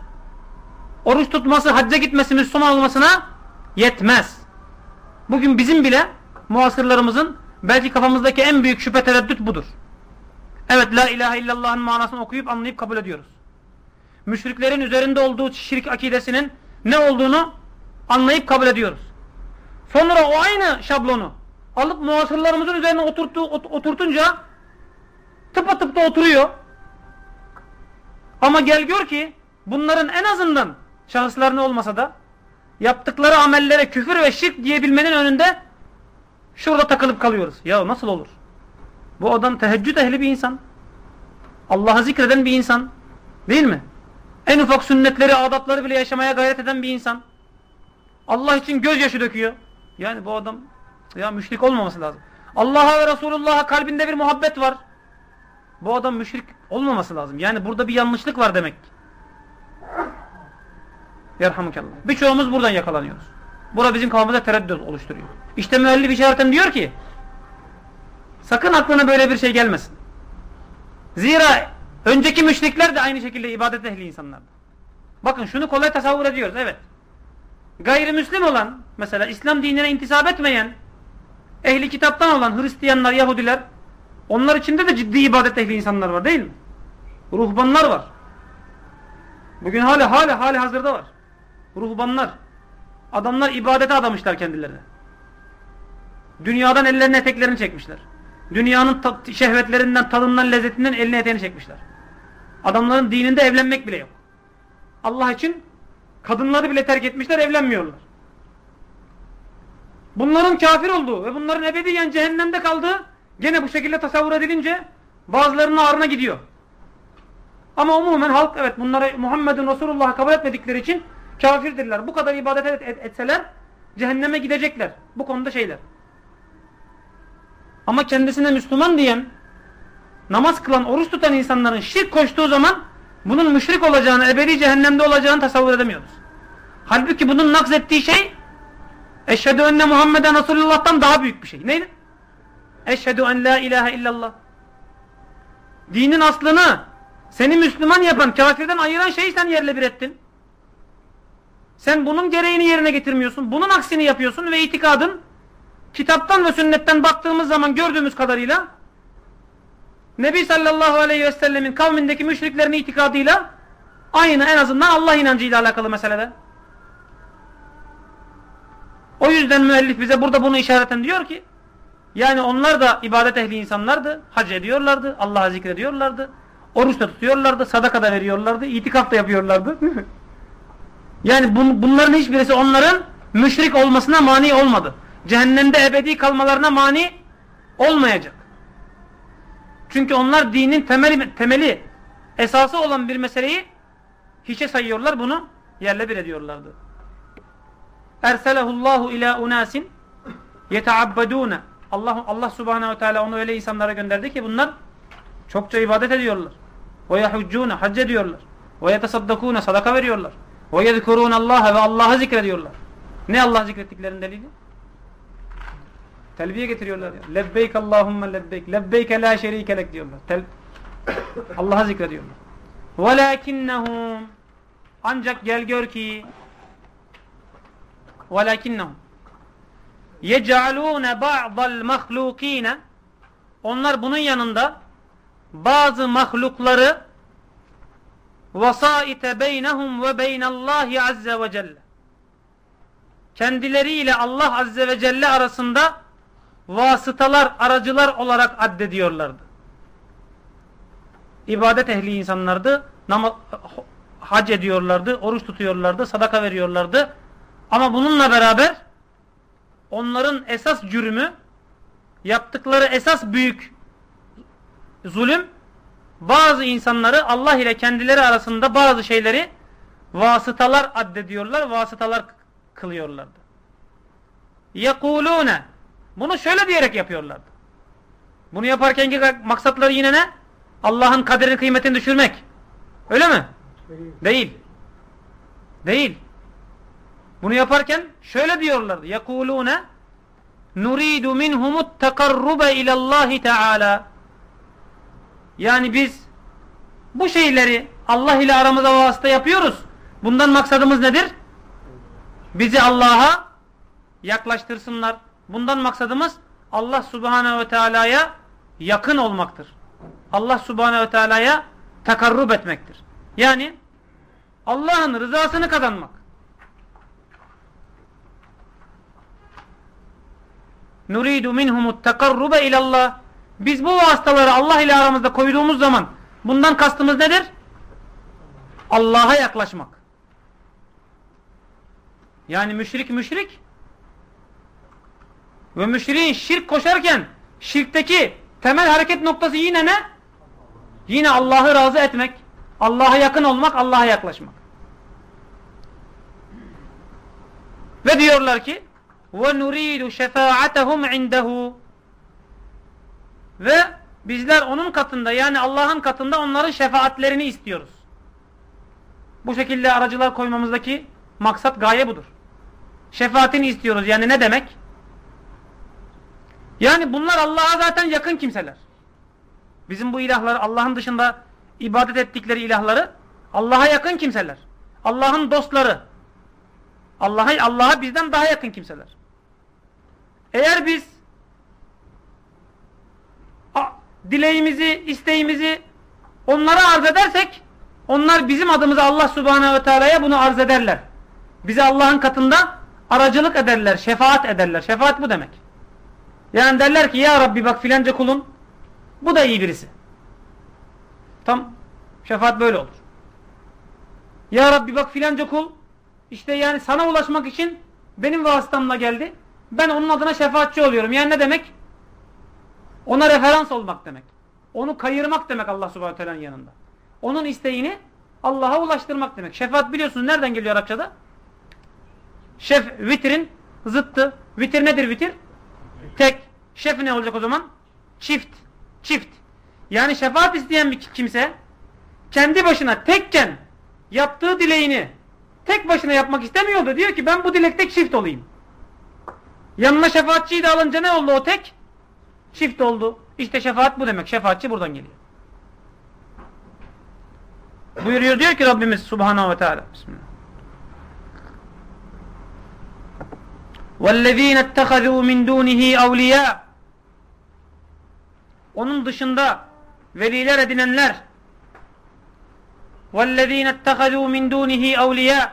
Oruç tutması, hacca gitmesi Müslüman olmasına yetmez. Bugün bizim bile muasırlarımızın belki kafamızdaki en büyük şüphe tereddüt budur. Evet la ilahe illallah'ın manasını okuyup anlayıp kabul ediyoruz. Müşriklerin üzerinde olduğu şirk akidesinin ne olduğunu anlayıp kabul ediyoruz. Sonra o aynı şablonu alıp muasırlarımızın üzerine oturttu, ot, oturtunca tıpa tıpta oturuyor. Ama gel gör ki bunların en azından şahıslarını olmasa da yaptıkları amellere küfür ve şirk diyebilmenin önünde şurada takılıp kalıyoruz. Ya nasıl olur? Bu adam teheccüd ehli bir insan. Allah'ı zikreden bir insan. Değil mi? En ufak sünnetleri, adapları bile yaşamaya gayret eden bir insan. Allah için gözyaşı döküyor. Yani bu adam ya müşrik olmaması lazım. Allah'a ve Resulullah'a kalbinde bir muhabbet var. Bu adam müşrik olmaması lazım. Yani burada bir yanlışlık var demek. Yerhamukallah. Birçoğumuz buradan yakalanıyoruz. Bura bizim kafamızda tereddüt oluşturuyor. İşte müellif işareten diyor ki sakın aklına böyle bir şey gelmesin. Zira önceki müşrikler de aynı şekilde ibadet ehli insanlardı. Bakın şunu kolay tasavvur ediyoruz. Evet. gayrimüslim olan mesela İslam dinine intisap etmeyen ehli kitaptan olan Hristiyanlar, Yahudiler onlar içinde de ciddi ibadet ehli insanlar var değil mi? Ruhbanlar var. Bugün hala hala hali hazırda var. Ruhbanlar. Adamlar ibadete adamışlar kendilerine. Dünyadan ellerini eteklerini çekmişler. Dünyanın şehvetlerinden, tadından, lezzetinden elini eteğini çekmişler. Adamların dininde evlenmek bile yok. Allah için kadınları bile terk etmişler, evlenmiyorlar. Bunların kafir olduğu ve bunların ebediyen cehennemde kaldığı gene bu şekilde tasavvur edilince bazılarının ağrına gidiyor. Ama umumen halk evet bunları Muhammed'in Resulullah'ı kabul etmedikleri için kafirdirler. Bu kadar ibadet et, et, etseler cehenneme gidecekler. Bu konuda şeyler. Ama kendisine Müslüman diyen, namaz kılan, oruç tutan insanların şirk koştuğu zaman bunun müşrik olacağını, ebedi cehennemde olacağını tasavvur edemiyoruz. Halbuki bunun nakzettiği şey Eşhedü enne Muhammeden Resulullah'tan daha büyük bir şey. Neydi? Eşhedü en la ilahe illallah. Dinin aslını seni Müslüman yapan, kafirden ayıran şeyi sen yerle bir ettin. Sen bunun gereğini yerine getirmiyorsun. Bunun aksini yapıyorsun ve itikadın kitaptan ve sünnetten baktığımız zaman gördüğümüz kadarıyla Nebi sallallahu aleyhi ve sellemin kavmindeki müşriklerin itikadıyla aynı en azından Allah inancıyla alakalı meselede. O yüzden müellif bize burada bunu işareten diyor ki yani onlar da ibadet ehli insanlardı. Hac ediyorlardı. Allah'a zikrediyorlardı. Oruç da tutuyorlardı. Sadaka da veriyorlardı. itikaf da yapıyorlardı. yani bun, bunların hiçbirisi onların müşrik olmasına mani olmadı. Cehennemde ebedi kalmalarına mani olmayacak. Çünkü onlar dinin temeli, temeli esası olan bir meseleyi hiçe sayıyorlar. Bunu yerle bir ediyorlardı. Erselehullahu ila unasin yetaabbedune Allah Allah Subhanahu Teala onu öyle insanlara gönderdi ki bunlar çokça ibadet ediyorlar. Ve yahuccune hac ediyorlar. Ve yetesaddakune sadaka veriyorlar. Ve yezkurun Allah ve Allah'ı zikrediyorlar. Ne Allah zikrettiklerinin delili? Telbiye getiriyorlar. Diyor. Lebbeyk Allahümme lebbeyk. Lebbeyke la şerike lek diyorlar. Tel Allah'ı zikrediyorlar. Velakinnehum ancak gel gör ki velakinnehum yec'alûne ba'dal mahlukîne onlar bunun yanında bazı mahlukları vasaite beynehum ve beynallahi azze ve kendileriyle Allah azze ve celle arasında vasıtalar, aracılar olarak addediyorlardı. İbadet ehli insanlardı. Namaz, hac ediyorlardı, oruç tutuyorlardı, sadaka veriyorlardı. Ama bununla beraber onların esas cürmü yaptıkları esas büyük zulüm bazı insanları Allah ile kendileri arasında bazı şeyleri vasıtalar addediyorlar, vasıtalar kılıyorlardı. Yekulune bunu şöyle diyerek yapıyorlardı. Bunu yaparkenki maksatları yine ne? Allah'ın kaderini kıymetini düşürmek. Öyle mi? Değil. Değil. Değil. Bunu yaparken şöyle diyorlardı. Yekulune nuridu minhumut tekarrube ilallahi teala. Yani biz bu şeyleri Allah ile aramıza vasıta yapıyoruz. Bundan maksadımız nedir? Bizi Allah'a yaklaştırsınlar. Bundan maksadımız Allah Subhanahu ve Teala'ya yakın olmaktır. Allah Subhanahu ve Teala'ya takarrub etmektir. Yani Allah'ın rızasını kazanmak. Nuridu minhumut takarrube ilallah. Biz bu vasıtaları Allah ile aramızda koyduğumuz zaman bundan kastımız nedir? Allah'a yaklaşmak. Yani müşrik müşrik ve müşriğin şirk koşarken şirkteki temel hareket noktası yine ne? Yine Allah'ı razı etmek, Allah'a yakın olmak, Allah'a yaklaşmak. Ve diyorlar ki ve nuridu şefaatehum indehu ve bizler onun katında yani Allah'ın katında onların şefaatlerini istiyoruz. Bu şekilde aracılar koymamızdaki maksat gaye budur. Şefaatini istiyoruz yani ne demek? Yani bunlar Allah'a zaten yakın kimseler. Bizim bu ilahları Allah'ın dışında ibadet ettikleri ilahları Allah'a yakın kimseler. Allah'ın dostları. Allah'a Allah'a bizden daha yakın kimseler. Eğer biz dileğimizi, isteğimizi onlara arz edersek onlar bizim adımıza Allah Subhanahu ve Teala'ya bunu arz ederler. Bize Allah'ın katında aracılık ederler, şefaat ederler. Şefaat bu demek. Yani derler ki ya Rabbi bak filanca kulun bu da iyi birisi. Tam şefaat böyle olur. Ya Rabbi bak filanca kul işte yani sana ulaşmak için benim vasıtamla geldi. Ben onun adına şefaatçi oluyorum. Yani ne demek? Ona referans olmak demek. Onu kayırmak demek Allah subhanahu teala'nın yanında. Onun isteğini Allah'a ulaştırmak demek. Şefaat biliyorsunuz nereden geliyor Arapçada? Şef vitrin zıttı. Vitir nedir vitir? Tek. Şef ne olacak o zaman? Çift. Çift. Yani şefaat isteyen bir kimse kendi başına tekken yaptığı dileğini tek başına yapmak istemiyordu. Diyor ki ben bu dilekte çift olayım. Yanına şefaatçiyi de alınca ne oldu o tek? Çift oldu. İşte şefaat bu demek. Şefaatçi buradan geliyor. Buyuruyor diyor ki Rabbimiz Subhanahu ve Teala. Bismillah. وَالَّذ۪ينَ اتَّخَذُوا مِنْ دُونِهِ اَوْلِيَا Onun dışında veliler edinenler وَالَّذ۪ينَ اتَّخَذُوا مِنْ دُونِهِ اَوْلِيَا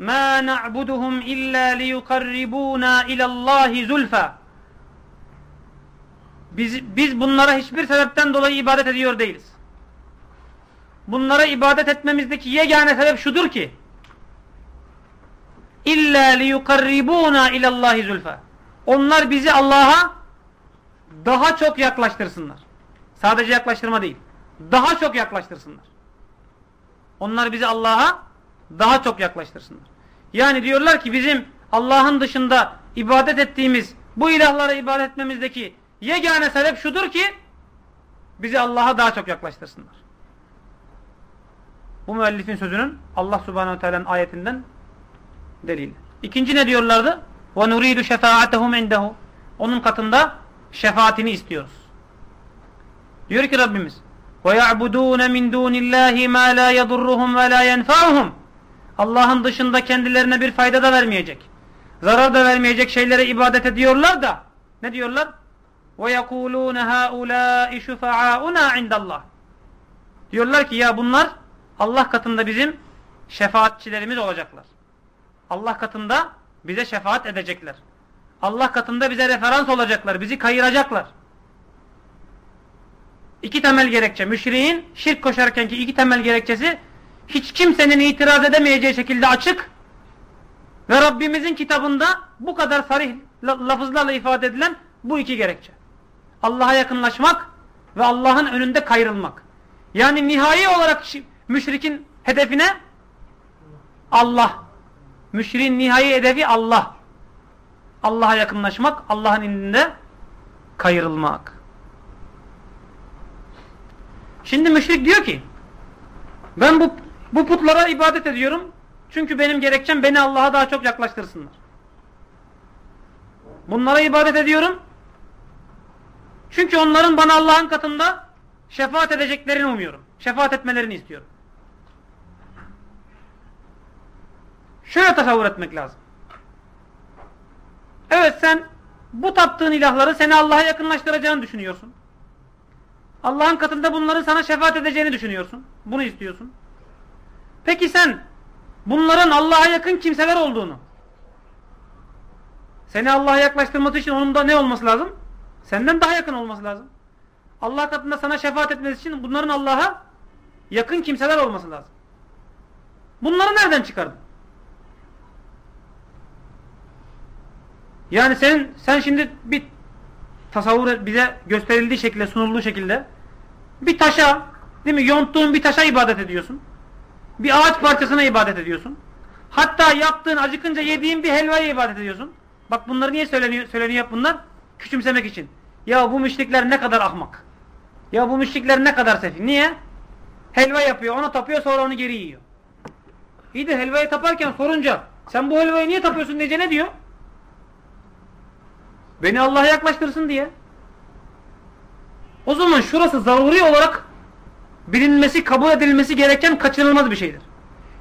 مَا نَعْبُدُهُمْ اِلَّا لِيُقَرِّبُونَا اِلَى اللّٰهِ زُلْفًا biz, biz bunlara hiçbir sebepten dolayı ibadet ediyor değiliz. Bunlara ibadet etmemizdeki yegane sebep şudur ki İlla liyukarribuna ilallahi zulfa. Onlar bizi Allah'a daha çok yaklaştırsınlar. Sadece yaklaştırma değil. Daha çok yaklaştırsınlar. Onlar bizi Allah'a daha çok yaklaştırsınlar. Yani diyorlar ki bizim Allah'ın dışında ibadet ettiğimiz bu ilahlara ibadet etmemizdeki Yegane sebep şudur ki bizi Allah'a daha çok yaklaştırsınlar. Bu müellifin sözünün Allah Subhanahu Teala'nın ayetinden delili. İkinci ne diyorlardı? Nuridu şefaatehum indehu. Onun katında şefaatini istiyoruz. Diyor ki Rabbimiz: "Ve ya'budun min dunillahi ma la yedurruhum ve la yenfa'uhum." Allah'ın dışında kendilerine bir fayda da vermeyecek, zarar da vermeyecek şeylere ibadet ediyorlar da ne diyorlar? وَيَقُولُونَ هَؤُلَاءِ شُفَعَاؤُنَا عِنْدَ اللّٰهِ Diyorlar ki ya bunlar Allah katında bizim şefaatçilerimiz olacaklar. Allah katında bize şefaat edecekler. Allah katında bize referans olacaklar. Bizi kayıracaklar. İki temel gerekçe. Müşriğin şirk koşarkenki iki temel gerekçesi hiç kimsenin itiraz edemeyeceği şekilde açık ve Rabbimizin kitabında bu kadar sarih lafızlarla ifade edilen bu iki gerekçe. Allah'a yakınlaşmak ve Allah'ın önünde kayrılmak. Yani nihai olarak müşrikin hedefine Allah. Müşriğin nihai hedefi Allah. Allah'a yakınlaşmak, Allah'ın indinde kayrılmak. Şimdi müşrik diyor ki ben bu, bu putlara ibadet ediyorum çünkü benim gerekçem beni Allah'a daha çok yaklaştırsınlar. Bunlara ibadet ediyorum çünkü onların bana Allah'ın katında şefaat edeceklerini umuyorum. Şefaat etmelerini istiyorum. Şöyle tasavvur etmek lazım. Evet sen bu taptığın ilahları seni Allah'a yakınlaştıracağını düşünüyorsun. Allah'ın katında bunların sana şefaat edeceğini düşünüyorsun. Bunu istiyorsun. Peki sen bunların Allah'a yakın kimseler olduğunu seni Allah'a yaklaştırması için onun da ne olması lazım? Senden daha yakın olması lazım. Allah katında sana şefaat etmesi için bunların Allah'a yakın kimseler olması lazım. Bunları nereden çıkardın? Yani sen sen şimdi bir tasavvur bize gösterildiği şekilde, sunulduğu şekilde bir taşa, değil mi? Yonttuğun bir taşa ibadet ediyorsun. Bir ağaç parçasına ibadet ediyorsun. Hatta yaptığın, acıkınca yediğin bir helvaya ibadet ediyorsun. Bak bunları niye söyleniyor, söyleniyor bunlar? Küçümsemek için. Ya bu müşrikler ne kadar ahmak. Ya bu müşrikler ne kadar sefil. Niye? Helva yapıyor, ona tapıyor sonra onu geri yiyor. İyi de helvayı taparken sorunca sen bu helvayı niye tapıyorsun diyece ne diyor? Beni Allah'a yaklaştırsın diye. O zaman şurası zaruri olarak bilinmesi, kabul edilmesi gereken kaçınılmaz bir şeydir.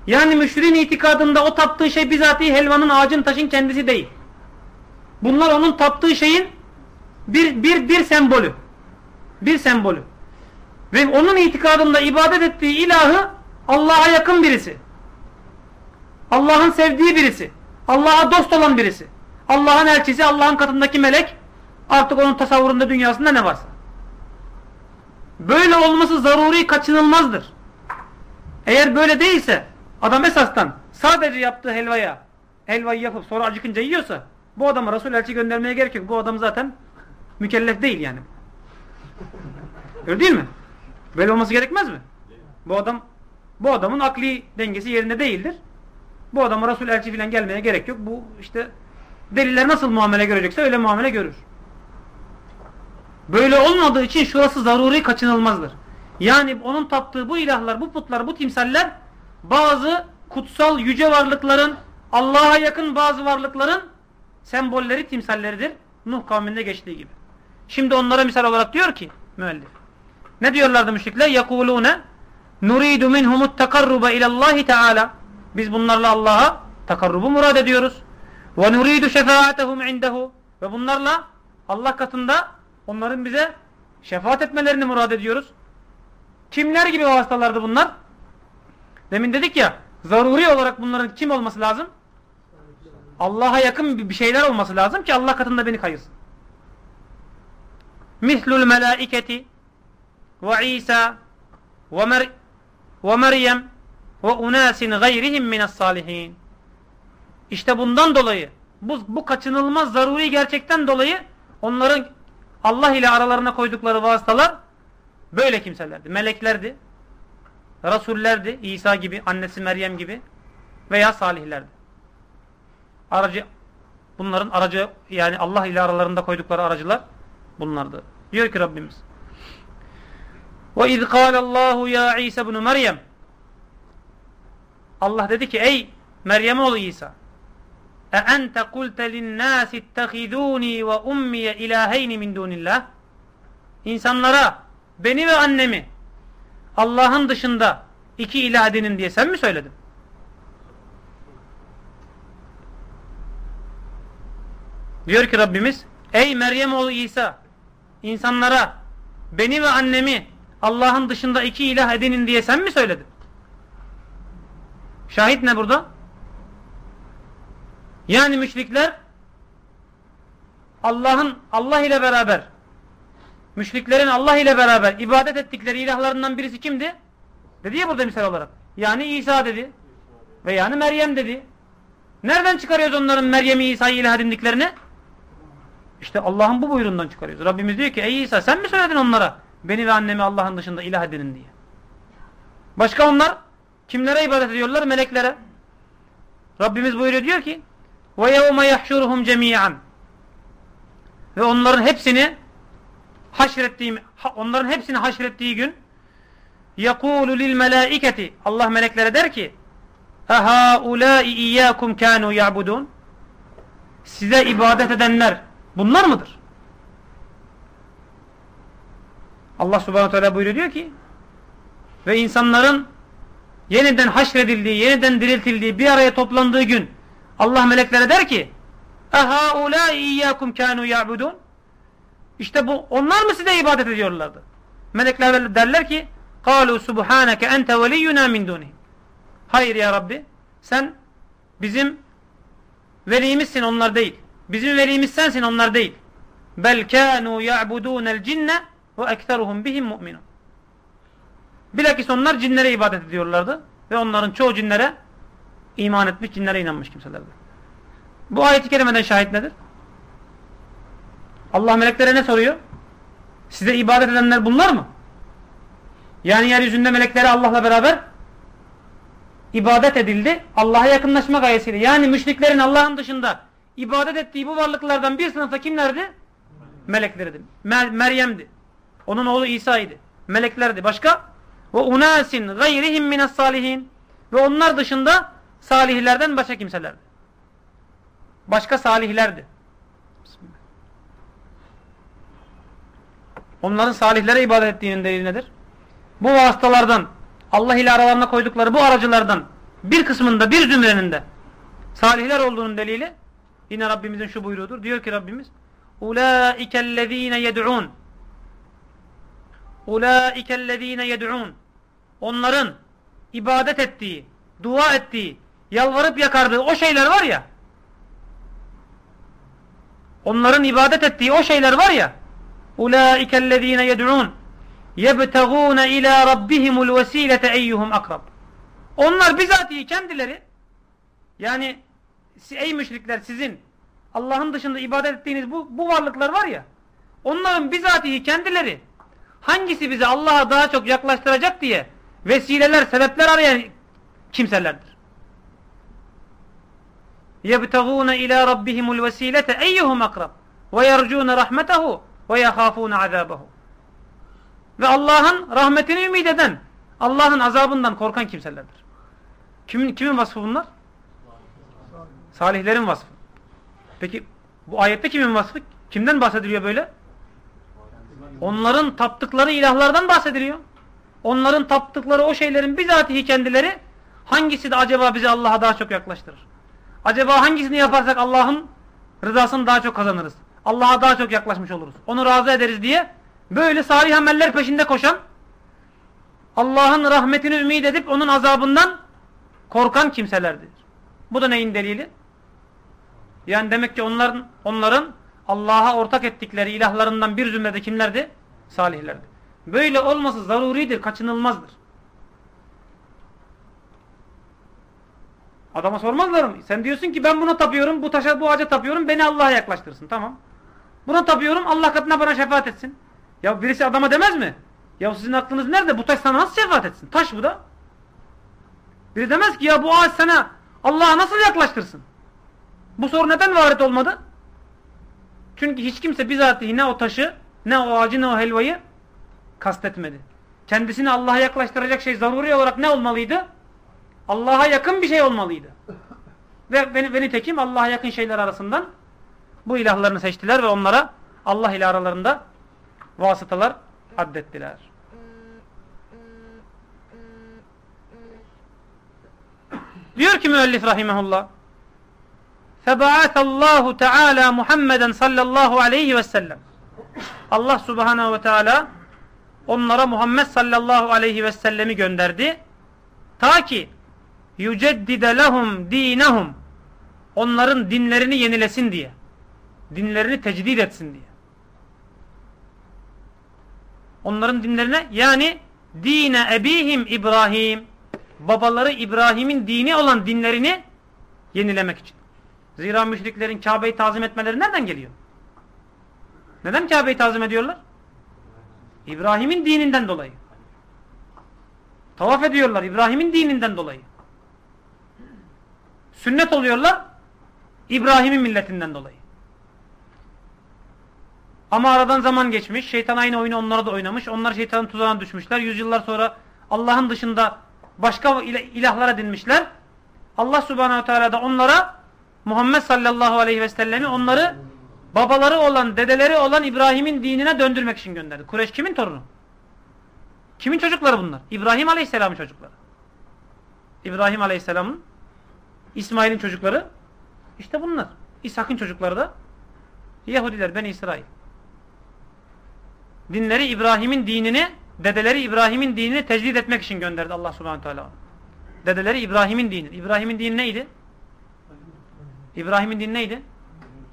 Yani müşriğin itikadında o taptığı şey bizatihi helvanın ağacın taşın kendisi değil. Bunlar onun taptığı şeyin bir, bir, bir sembolü. Bir sembolü. Ve onun itikadında ibadet ettiği ilahı Allah'a yakın birisi. Allah'ın sevdiği birisi. Allah'a dost olan birisi. Allah'ın elçisi, Allah'ın katındaki melek artık onun tasavvurunda dünyasında ne varsa. Böyle olması zaruri kaçınılmazdır. Eğer böyle değilse adam esastan sadece yaptığı helvaya helvayı yapıp sonra acıkınca yiyorsa bu adama Resul elçi göndermeye gerek yok. Bu adam zaten mükellef değil yani. Öyle değil mi? Böyle olması gerekmez mi? Bu adam bu adamın akli dengesi yerinde değildir. Bu adama Resul elçi falan gelmeye gerek yok. Bu işte deliller nasıl muamele görecekse öyle muamele görür. Böyle olmadığı için şurası zaruri kaçınılmazdır. Yani onun taptığı bu ilahlar, bu putlar, bu timsaller bazı kutsal yüce varlıkların, Allah'a yakın bazı varlıkların sembolleri, timsalleridir. Nuh kavminde geçtiği gibi. Şimdi onlara misal olarak diyor ki müellif. Ne diyorlardı müşrikler? Yekulune nuridu minhumut takarruba ilallahi teala. Biz bunlarla Allah'a takarrubu murad ediyoruz. Ve nuridu şefaatehum indehu. Ve bunlarla Allah katında onların bize şefaat etmelerini murad ediyoruz. Kimler gibi vasıtalardı bunlar? Demin dedik ya, zaruri olarak bunların kim olması lazım? Allah'a yakın bir şeyler olması lazım ki Allah katında beni kayırsın. Mislul melaiketi ve İsa ve, Mer ve Meryem ve unasin gayrihim minas salihin. İşte bundan dolayı bu, bu kaçınılmaz zaruri gerçekten dolayı onların Allah ile aralarına koydukları vasıtalar böyle kimselerdi. Meleklerdi, Rasullerdi, İsa gibi, annesi Meryem gibi veya salihlerdi. Aracı bunların aracı yani Allah ile aralarında koydukları aracılar bunlardı. Diyor ki Rabbimiz. Ve iz Allahu ya İsa ibn Meryem. Allah dedi ki ey Meryem oğlu İsa. E ente kulte linnâsi ittehidûni ve ummiye ilâheyni min dûnillah. İnsanlara beni ve annemi Allah'ın dışında iki ilah edinin diye sen mi söyledin? Diyor ki Rabbimiz Ey Meryem oğlu İsa insanlara beni ve annemi Allah'ın dışında iki ilah edinin diye sen mi söyledin? Şahit ne burada? Yani müşrikler Allah'ın Allah ile beraber müşriklerin Allah ile beraber ibadet ettikleri ilahlarından birisi kimdi? Dedi ya burada misal olarak. Yani İsa dedi. Ve yani Meryem dedi. Nereden çıkarıyoruz onların Meryem'i İsa'yı ilah edindiklerini? İşte Allah'ın bu buyruğundan çıkarıyoruz. Rabbimiz diyor ki ey İsa sen mi söyledin onlara beni ve annemi Allah'ın dışında ilah edinin diye. Başka onlar kimlere ibadet ediyorlar? Meleklere. Rabbimiz buyuruyor diyor ki ve yevme yahşuruhum cemiyan ve onların hepsini haşrettiğim onların hepsini haşrettiği gün yekulu lil melaiketi Allah meleklere der ki Aha ulai iyyakum kanu ya'budun Size ibadet edenler bunlar mıdır? Allah subhanahu teala buyuruyor diyor ki ve insanların yeniden haşredildiği, yeniden diriltildiği, bir araya toplandığı gün Allah meleklere der ki Aha ulai iyyakum kanu ya'budun. İşte bu onlar mı size ibadet ediyorlardı? Melekler derler ki Kalu subhaneke ente veliyyuna min dunihim. Hayır ya Rabbi sen bizim velimizsin onlar değil. Bizim velimiz sensin onlar değil. Bel kânû ya'budûnel cinne ve ekteruhum bihim. Bilakis onlar cinlere ibadet ediyorlardı ve onların çoğu cinlere iman etmiş, cinlere inanmış kimselerdi. Bu ayet-i kerimeden şahit nedir? Allah meleklere ne soruyor? Size ibadet edenler bunlar mı? Yani yeryüzünde meleklere Allah'la beraber ibadet edildi. Allah'a yakınlaşma gayesiyle. Yani müşriklerin Allah'ın dışında ibadet ettiği bu varlıklardan bir sınıfta kimlerdi? Meleklerdi. Mer Meryem'di. Onun oğlu İsa'ydı. Meleklerdi. Başka? Ve unasin gayrihim minas salihin. Ve onlar dışında salihlerden başka kimselerdi. Başka salihlerdi. Onların salihlere ibadet ettiğinin delili nedir? Bu vasıtalardan Allah ile aralarına koydukları bu aracılardan bir kısmında bir zümrenin de salihler olduğunun delili yine Rabbimizin şu buyruğudur. Diyor ki Rabbimiz Ulaikellezine yed'un Ulaikellezine yed'un Onların ibadet ettiği, dua ettiği, yalvarıp yakardığı o şeyler var ya. Onların ibadet ettiği o şeyler var ya. Ulaikellezine yed'un. Yebtagûne ilâ rabbihimul vesîlete eyyuhum akrab. Onlar bizatihi kendileri yani ey müşrikler sizin Allah'ın dışında ibadet ettiğiniz bu, bu varlıklar var ya onların bizatihi kendileri hangisi bizi Allah'a daha çok yaklaştıracak diye vesileler, sebepler arayan kimselerdir yebtagûne ilâ rabbihimul vesîlete eyyuhum akrab ve yercûne rahmetehu ve yehâfûne azâbehu. Ve Allah'ın rahmetini ümit eden, Allah'ın azabından korkan kimselerdir. Kimin, kimin vasfı bunlar? Salihlerin vasfı. Peki bu ayette kimin vasfı? Kimden bahsediliyor böyle? Onların taptıkları ilahlardan bahsediliyor. Onların taptıkları o şeylerin bizatihi kendileri hangisi de acaba bizi Allah'a daha çok yaklaştırır? Acaba hangisini yaparsak Allah'ın rızasını daha çok kazanırız? Allah'a daha çok yaklaşmış oluruz. Onu razı ederiz diye böyle salih ameller peşinde koşan Allah'ın rahmetini ümit edip onun azabından korkan kimselerdir. Bu da neyin delili? Yani demek ki onların onların Allah'a ortak ettikleri ilahlarından bir zümrede kimlerdi? Salihlerdi. Böyle olması zaruridir, kaçınılmazdır. Adama sormazlar mı? Sen diyorsun ki ben buna tapıyorum, bu taşa, bu ağaca tapıyorum, beni Allah'a yaklaştırsın. Tamam. Buna tapıyorum, Allah katına bana şefaat etsin. Ya birisi adama demez mi? Ya sizin aklınız nerede? Bu taş sana nasıl şefaat etsin? Taş bu da. Biri demez ki ya bu ağaç sana Allah'a nasıl yaklaştırsın? Bu soru neden varit olmadı? Çünkü hiç kimse bizatihi ne o taşı, ne o ağacı, ne o helvayı kastetmedi. Kendisini Allah'a yaklaştıracak şey zaruri olarak ne olmalıydı? Allah'a yakın bir şey olmalıydı. Ve, ve, ve nitekim Allah'a yakın şeyler arasından bu ilahlarını seçtiler ve onlara Allah ile aralarında vasıtalar addettiler. Diyor ki müellif rahimehullah Febaathallahu Teala Muhammeden sallallahu aleyhi ve sellem. Allah subhanahu ve teala onlara Muhammed sallallahu aleyhi ve sellemi gönderdi. Ta ki yüceddide lehum dinehum onların dinlerini yenilesin diye. Dinlerini tecdid etsin diye. Onların dinlerine yani dine ebihim İbrahim babaları İbrahim'in dini olan dinlerini yenilemek için. Zira müşriklerin Kabe'yi tazim etmeleri nereden geliyor? Neden Kabe'yi tazim ediyorlar? İbrahim'in dininden dolayı. Tavaf ediyorlar İbrahim'in dininden dolayı. Sünnet oluyorlar İbrahim'in milletinden dolayı. Ama aradan zaman geçmiş. Şeytan aynı oyunu onlara da oynamış. Onlar şeytanın tuzağına düşmüşler. Yüzyıllar sonra Allah'ın dışında başka ilahlara dinmişler. Allah subhanehu teala da onlara Muhammed sallallahu aleyhi ve sellemi onları babaları olan, dedeleri olan İbrahim'in dinine döndürmek için gönderdi. Kureyş kimin torunu? Kimin çocukları bunlar? İbrahim aleyhisselamın çocukları. İbrahim aleyhisselamın İsmail'in çocukları işte bunlar. İshak'ın çocukları da Yahudiler, Ben İsrail. Dinleri İbrahim'in dinini, dedeleri İbrahim'in dinini tecdid etmek için gönderdi Allah subhanahu teala. Dedeleri İbrahim'in dini. İbrahim'in dini neydi? İbrahim'in dini neydi?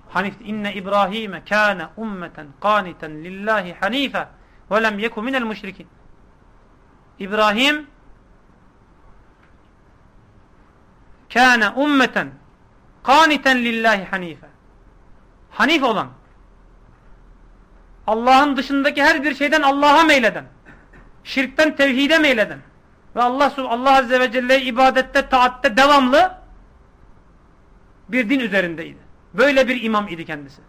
Hanif inne İbrahim kana ummeten qaniten lillahi hanife ve lem yeku minel müşrikin. İbrahim kana ummeten qaniten lillahi hanife. Hanif olan Allah'ın dışındaki her bir şeyden Allah'a meyleden, şirkten tevhide meyleden ve Allah Allah azze ve celle ibadette, taatte devamlı bir din üzerindeydi. Böyle bir imam idi kendisi.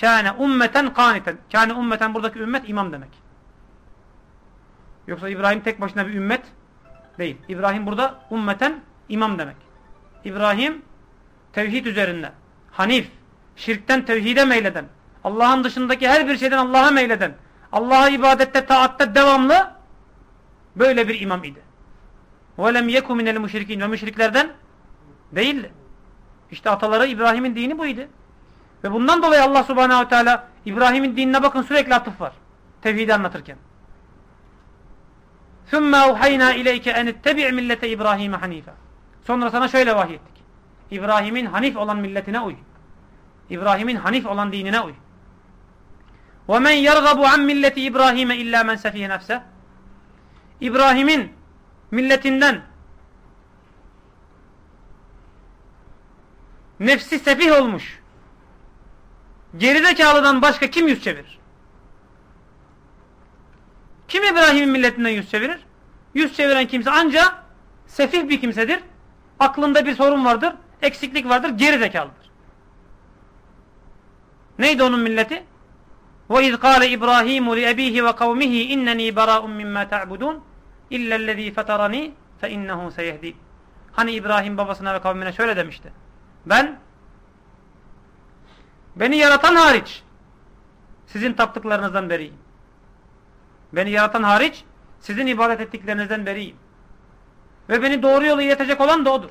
Kâne ummeten kaniten. Kâne ummeten buradaki ümmet imam demek. Yoksa İbrahim tek başına bir ümmet değil. İbrahim burada ummeten imam demek. İbrahim tevhid üzerinde. Hanif. Şirkten tevhide meyleden. Allah'ın dışındaki her bir şeyden Allah'a meyleden. Allah'a ibadette, taatte devamlı böyle bir imam idi. Ve lem yeku minel müşrikin ve müşriklerden değildi. İşte ataları İbrahim'in dini buydu. Ve bundan dolayı Allah subhanehu ve teala İbrahim'in dinine bakın sürekli atıf var. Tevhidi anlatırken. ثُمَّ اَوْحَيْنَا اِلَيْكَ اَنِ اتَّبِعْ مِلَّةَ İbrahim hanife. Sonra sana şöyle vahyettik. İbrahim'in hanif olan milletine uy. İbrahim'in hanif olan dinine uy. وَمَنْ يَرْغَبُ عَنْ مِلَّةِ İbrahim اِلَّا مَنْ سَفِيهِ نَفْسَهِ İbrahim'in milletinden nefsi sefih olmuş gerizekalıdan başka kim yüz çevirir? Kim İbrahim'in milletinden yüz çevirir? Yüz çeviren kimse ancak sefih bir kimsedir. Aklında bir sorun vardır, eksiklik vardır, gerizekalıdır. Neydi onun milleti? وَاِذْ قَالَ إِبْرَاهِيمُ لِأَب۪يهِ وَقَوْمِهِ اِنَّنِي بَرَاءٌ مِمَّا تَعْبُدُونَ اِلَّا الَّذ۪ي فَتَرَن۪ي فَاِنَّهُ سَيَهْد۪ي Hani İbrahim babasına ve kavmine şöyle demişti. Ben beni yaratan hariç sizin taptıklarınızdan beriyim. Beni yaratan hariç sizin ibadet ettiklerinizden beriyim. Ve beni doğru yola iletecek olan da odur.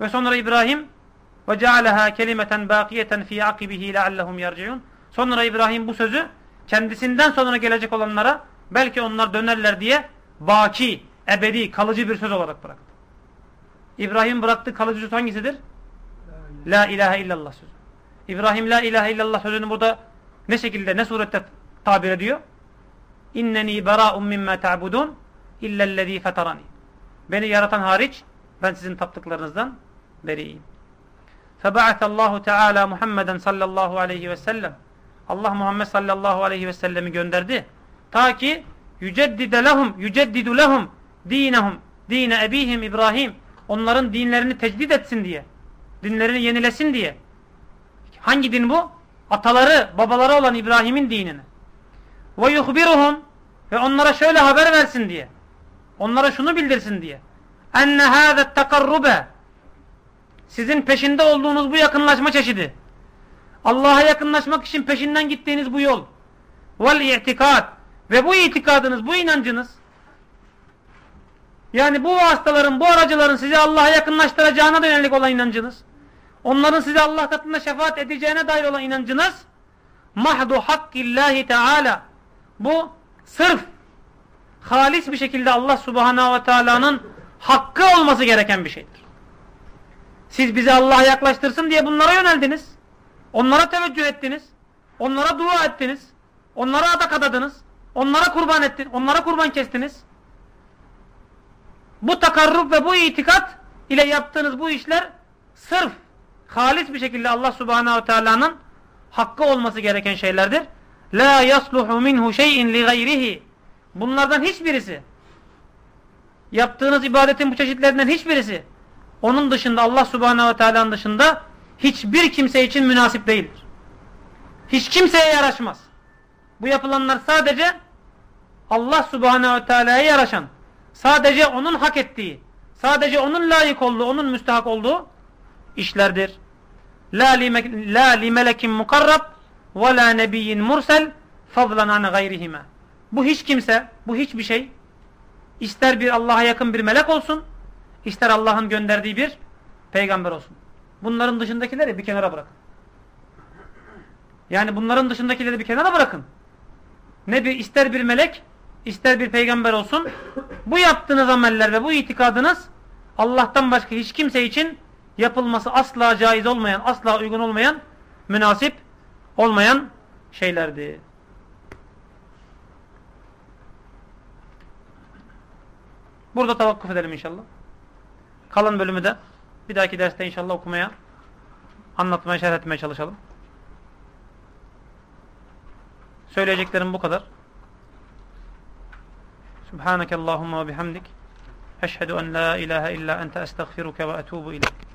Ve sonra İbrahim ve cealeha kelimeten baqiyeten fi akibihi leallehum yerciun. Sonra İbrahim bu sözü kendisinden sonra gelecek olanlara belki onlar dönerler diye baki, ebedi, kalıcı bir söz olarak bıraktı. İbrahim bıraktığı kalıcı söz hangisidir? La ilahe illallah sözü. İbrahim la ilahe illallah sözünü burada ne şekilde, ne surette tabir ediyor? İnneni bera'un mimma ta'budun illellezî fetarani. Beni yaratan hariç ben sizin taptıklarınızdan beriyim. Febaathallahu Teala Muhammeden sallallahu aleyhi ve sellem. Allah Muhammed sallallahu aleyhi ve sellemi gönderdi. Ta ki yüceddide lehum, yüceddidu lehum dinehum, dine ebihim İbrahim. Onların dinlerini tecdid etsin diye. Dinlerini yenilesin diye. Hangi din bu? Ataları, babaları olan İbrahim'in dinini. Ve yuhbiruhum ve onlara şöyle haber versin diye. Onlara şunu bildirsin diye. Enne hâzet takarrube sizin peşinde olduğunuz bu yakınlaşma çeşidi. Allah'a yakınlaşmak için peşinden gittiğiniz bu yol. Vel i'tikad ve bu itikadınız, bu inancınız yani bu vasıtaların, bu aracıların sizi Allah'a yakınlaştıracağına yönelik olan inancınız onların size Allah katında şefaat edeceğine dair olan inancınız mahdu hakkillahi teala bu sırf halis bir şekilde Allah subhanahu ve teala'nın hakkı olması gereken bir şeydir. Siz bizi Allah'a yaklaştırsın diye bunlara yöneldiniz. Onlara teveccüh ettiniz. Onlara dua ettiniz. Onlara adak adadınız. Onlara kurban ettiniz. Onlara kurban kestiniz. Bu takarrub ve bu itikat ile yaptığınız bu işler sırf halis bir şekilde Allah subhanahu teala'nın hakkı olması gereken şeylerdir. La yasluhu minhu şey'in li gayrihi. Bunlardan hiçbirisi yaptığınız ibadetin bu çeşitlerinden hiçbirisi onun dışında Allah subhanahu ve teala'nın dışında hiçbir kimse için münasip değildir. Hiç kimseye yaraşmaz. Bu yapılanlar sadece Allah subhanahu ve teala'ya yaraşan, sadece onun hak ettiği, sadece onun layık olduğu, onun müstahak olduğu işlerdir. La li melekin mukarrab ve la nebiyyin mursel fadlan an gayrihime. Bu hiç kimse, bu hiçbir şey ister bir Allah'a yakın bir melek olsun, ister Allah'ın gönderdiği bir peygamber olsun. Bunların dışındakileri bir kenara bırakın. Yani bunların dışındakileri bir kenara bırakın. Ne bir ister bir melek, ister bir peygamber olsun. Bu yaptığınız ameller ve bu itikadınız Allah'tan başka hiç kimse için yapılması asla caiz olmayan, asla uygun olmayan, münasip olmayan şeylerdi. Burada tavakkuf edelim inşallah. Kalan bölümü de bir dahaki derste inşallah okumaya, anlatmaya, şerh etmeye çalışalım. Söyleyeceklerim bu kadar. Subhaneke Allahumma ve bihamdik. Eşhedü en la ilahe illa ente estağfiruke ve etubu ileyk.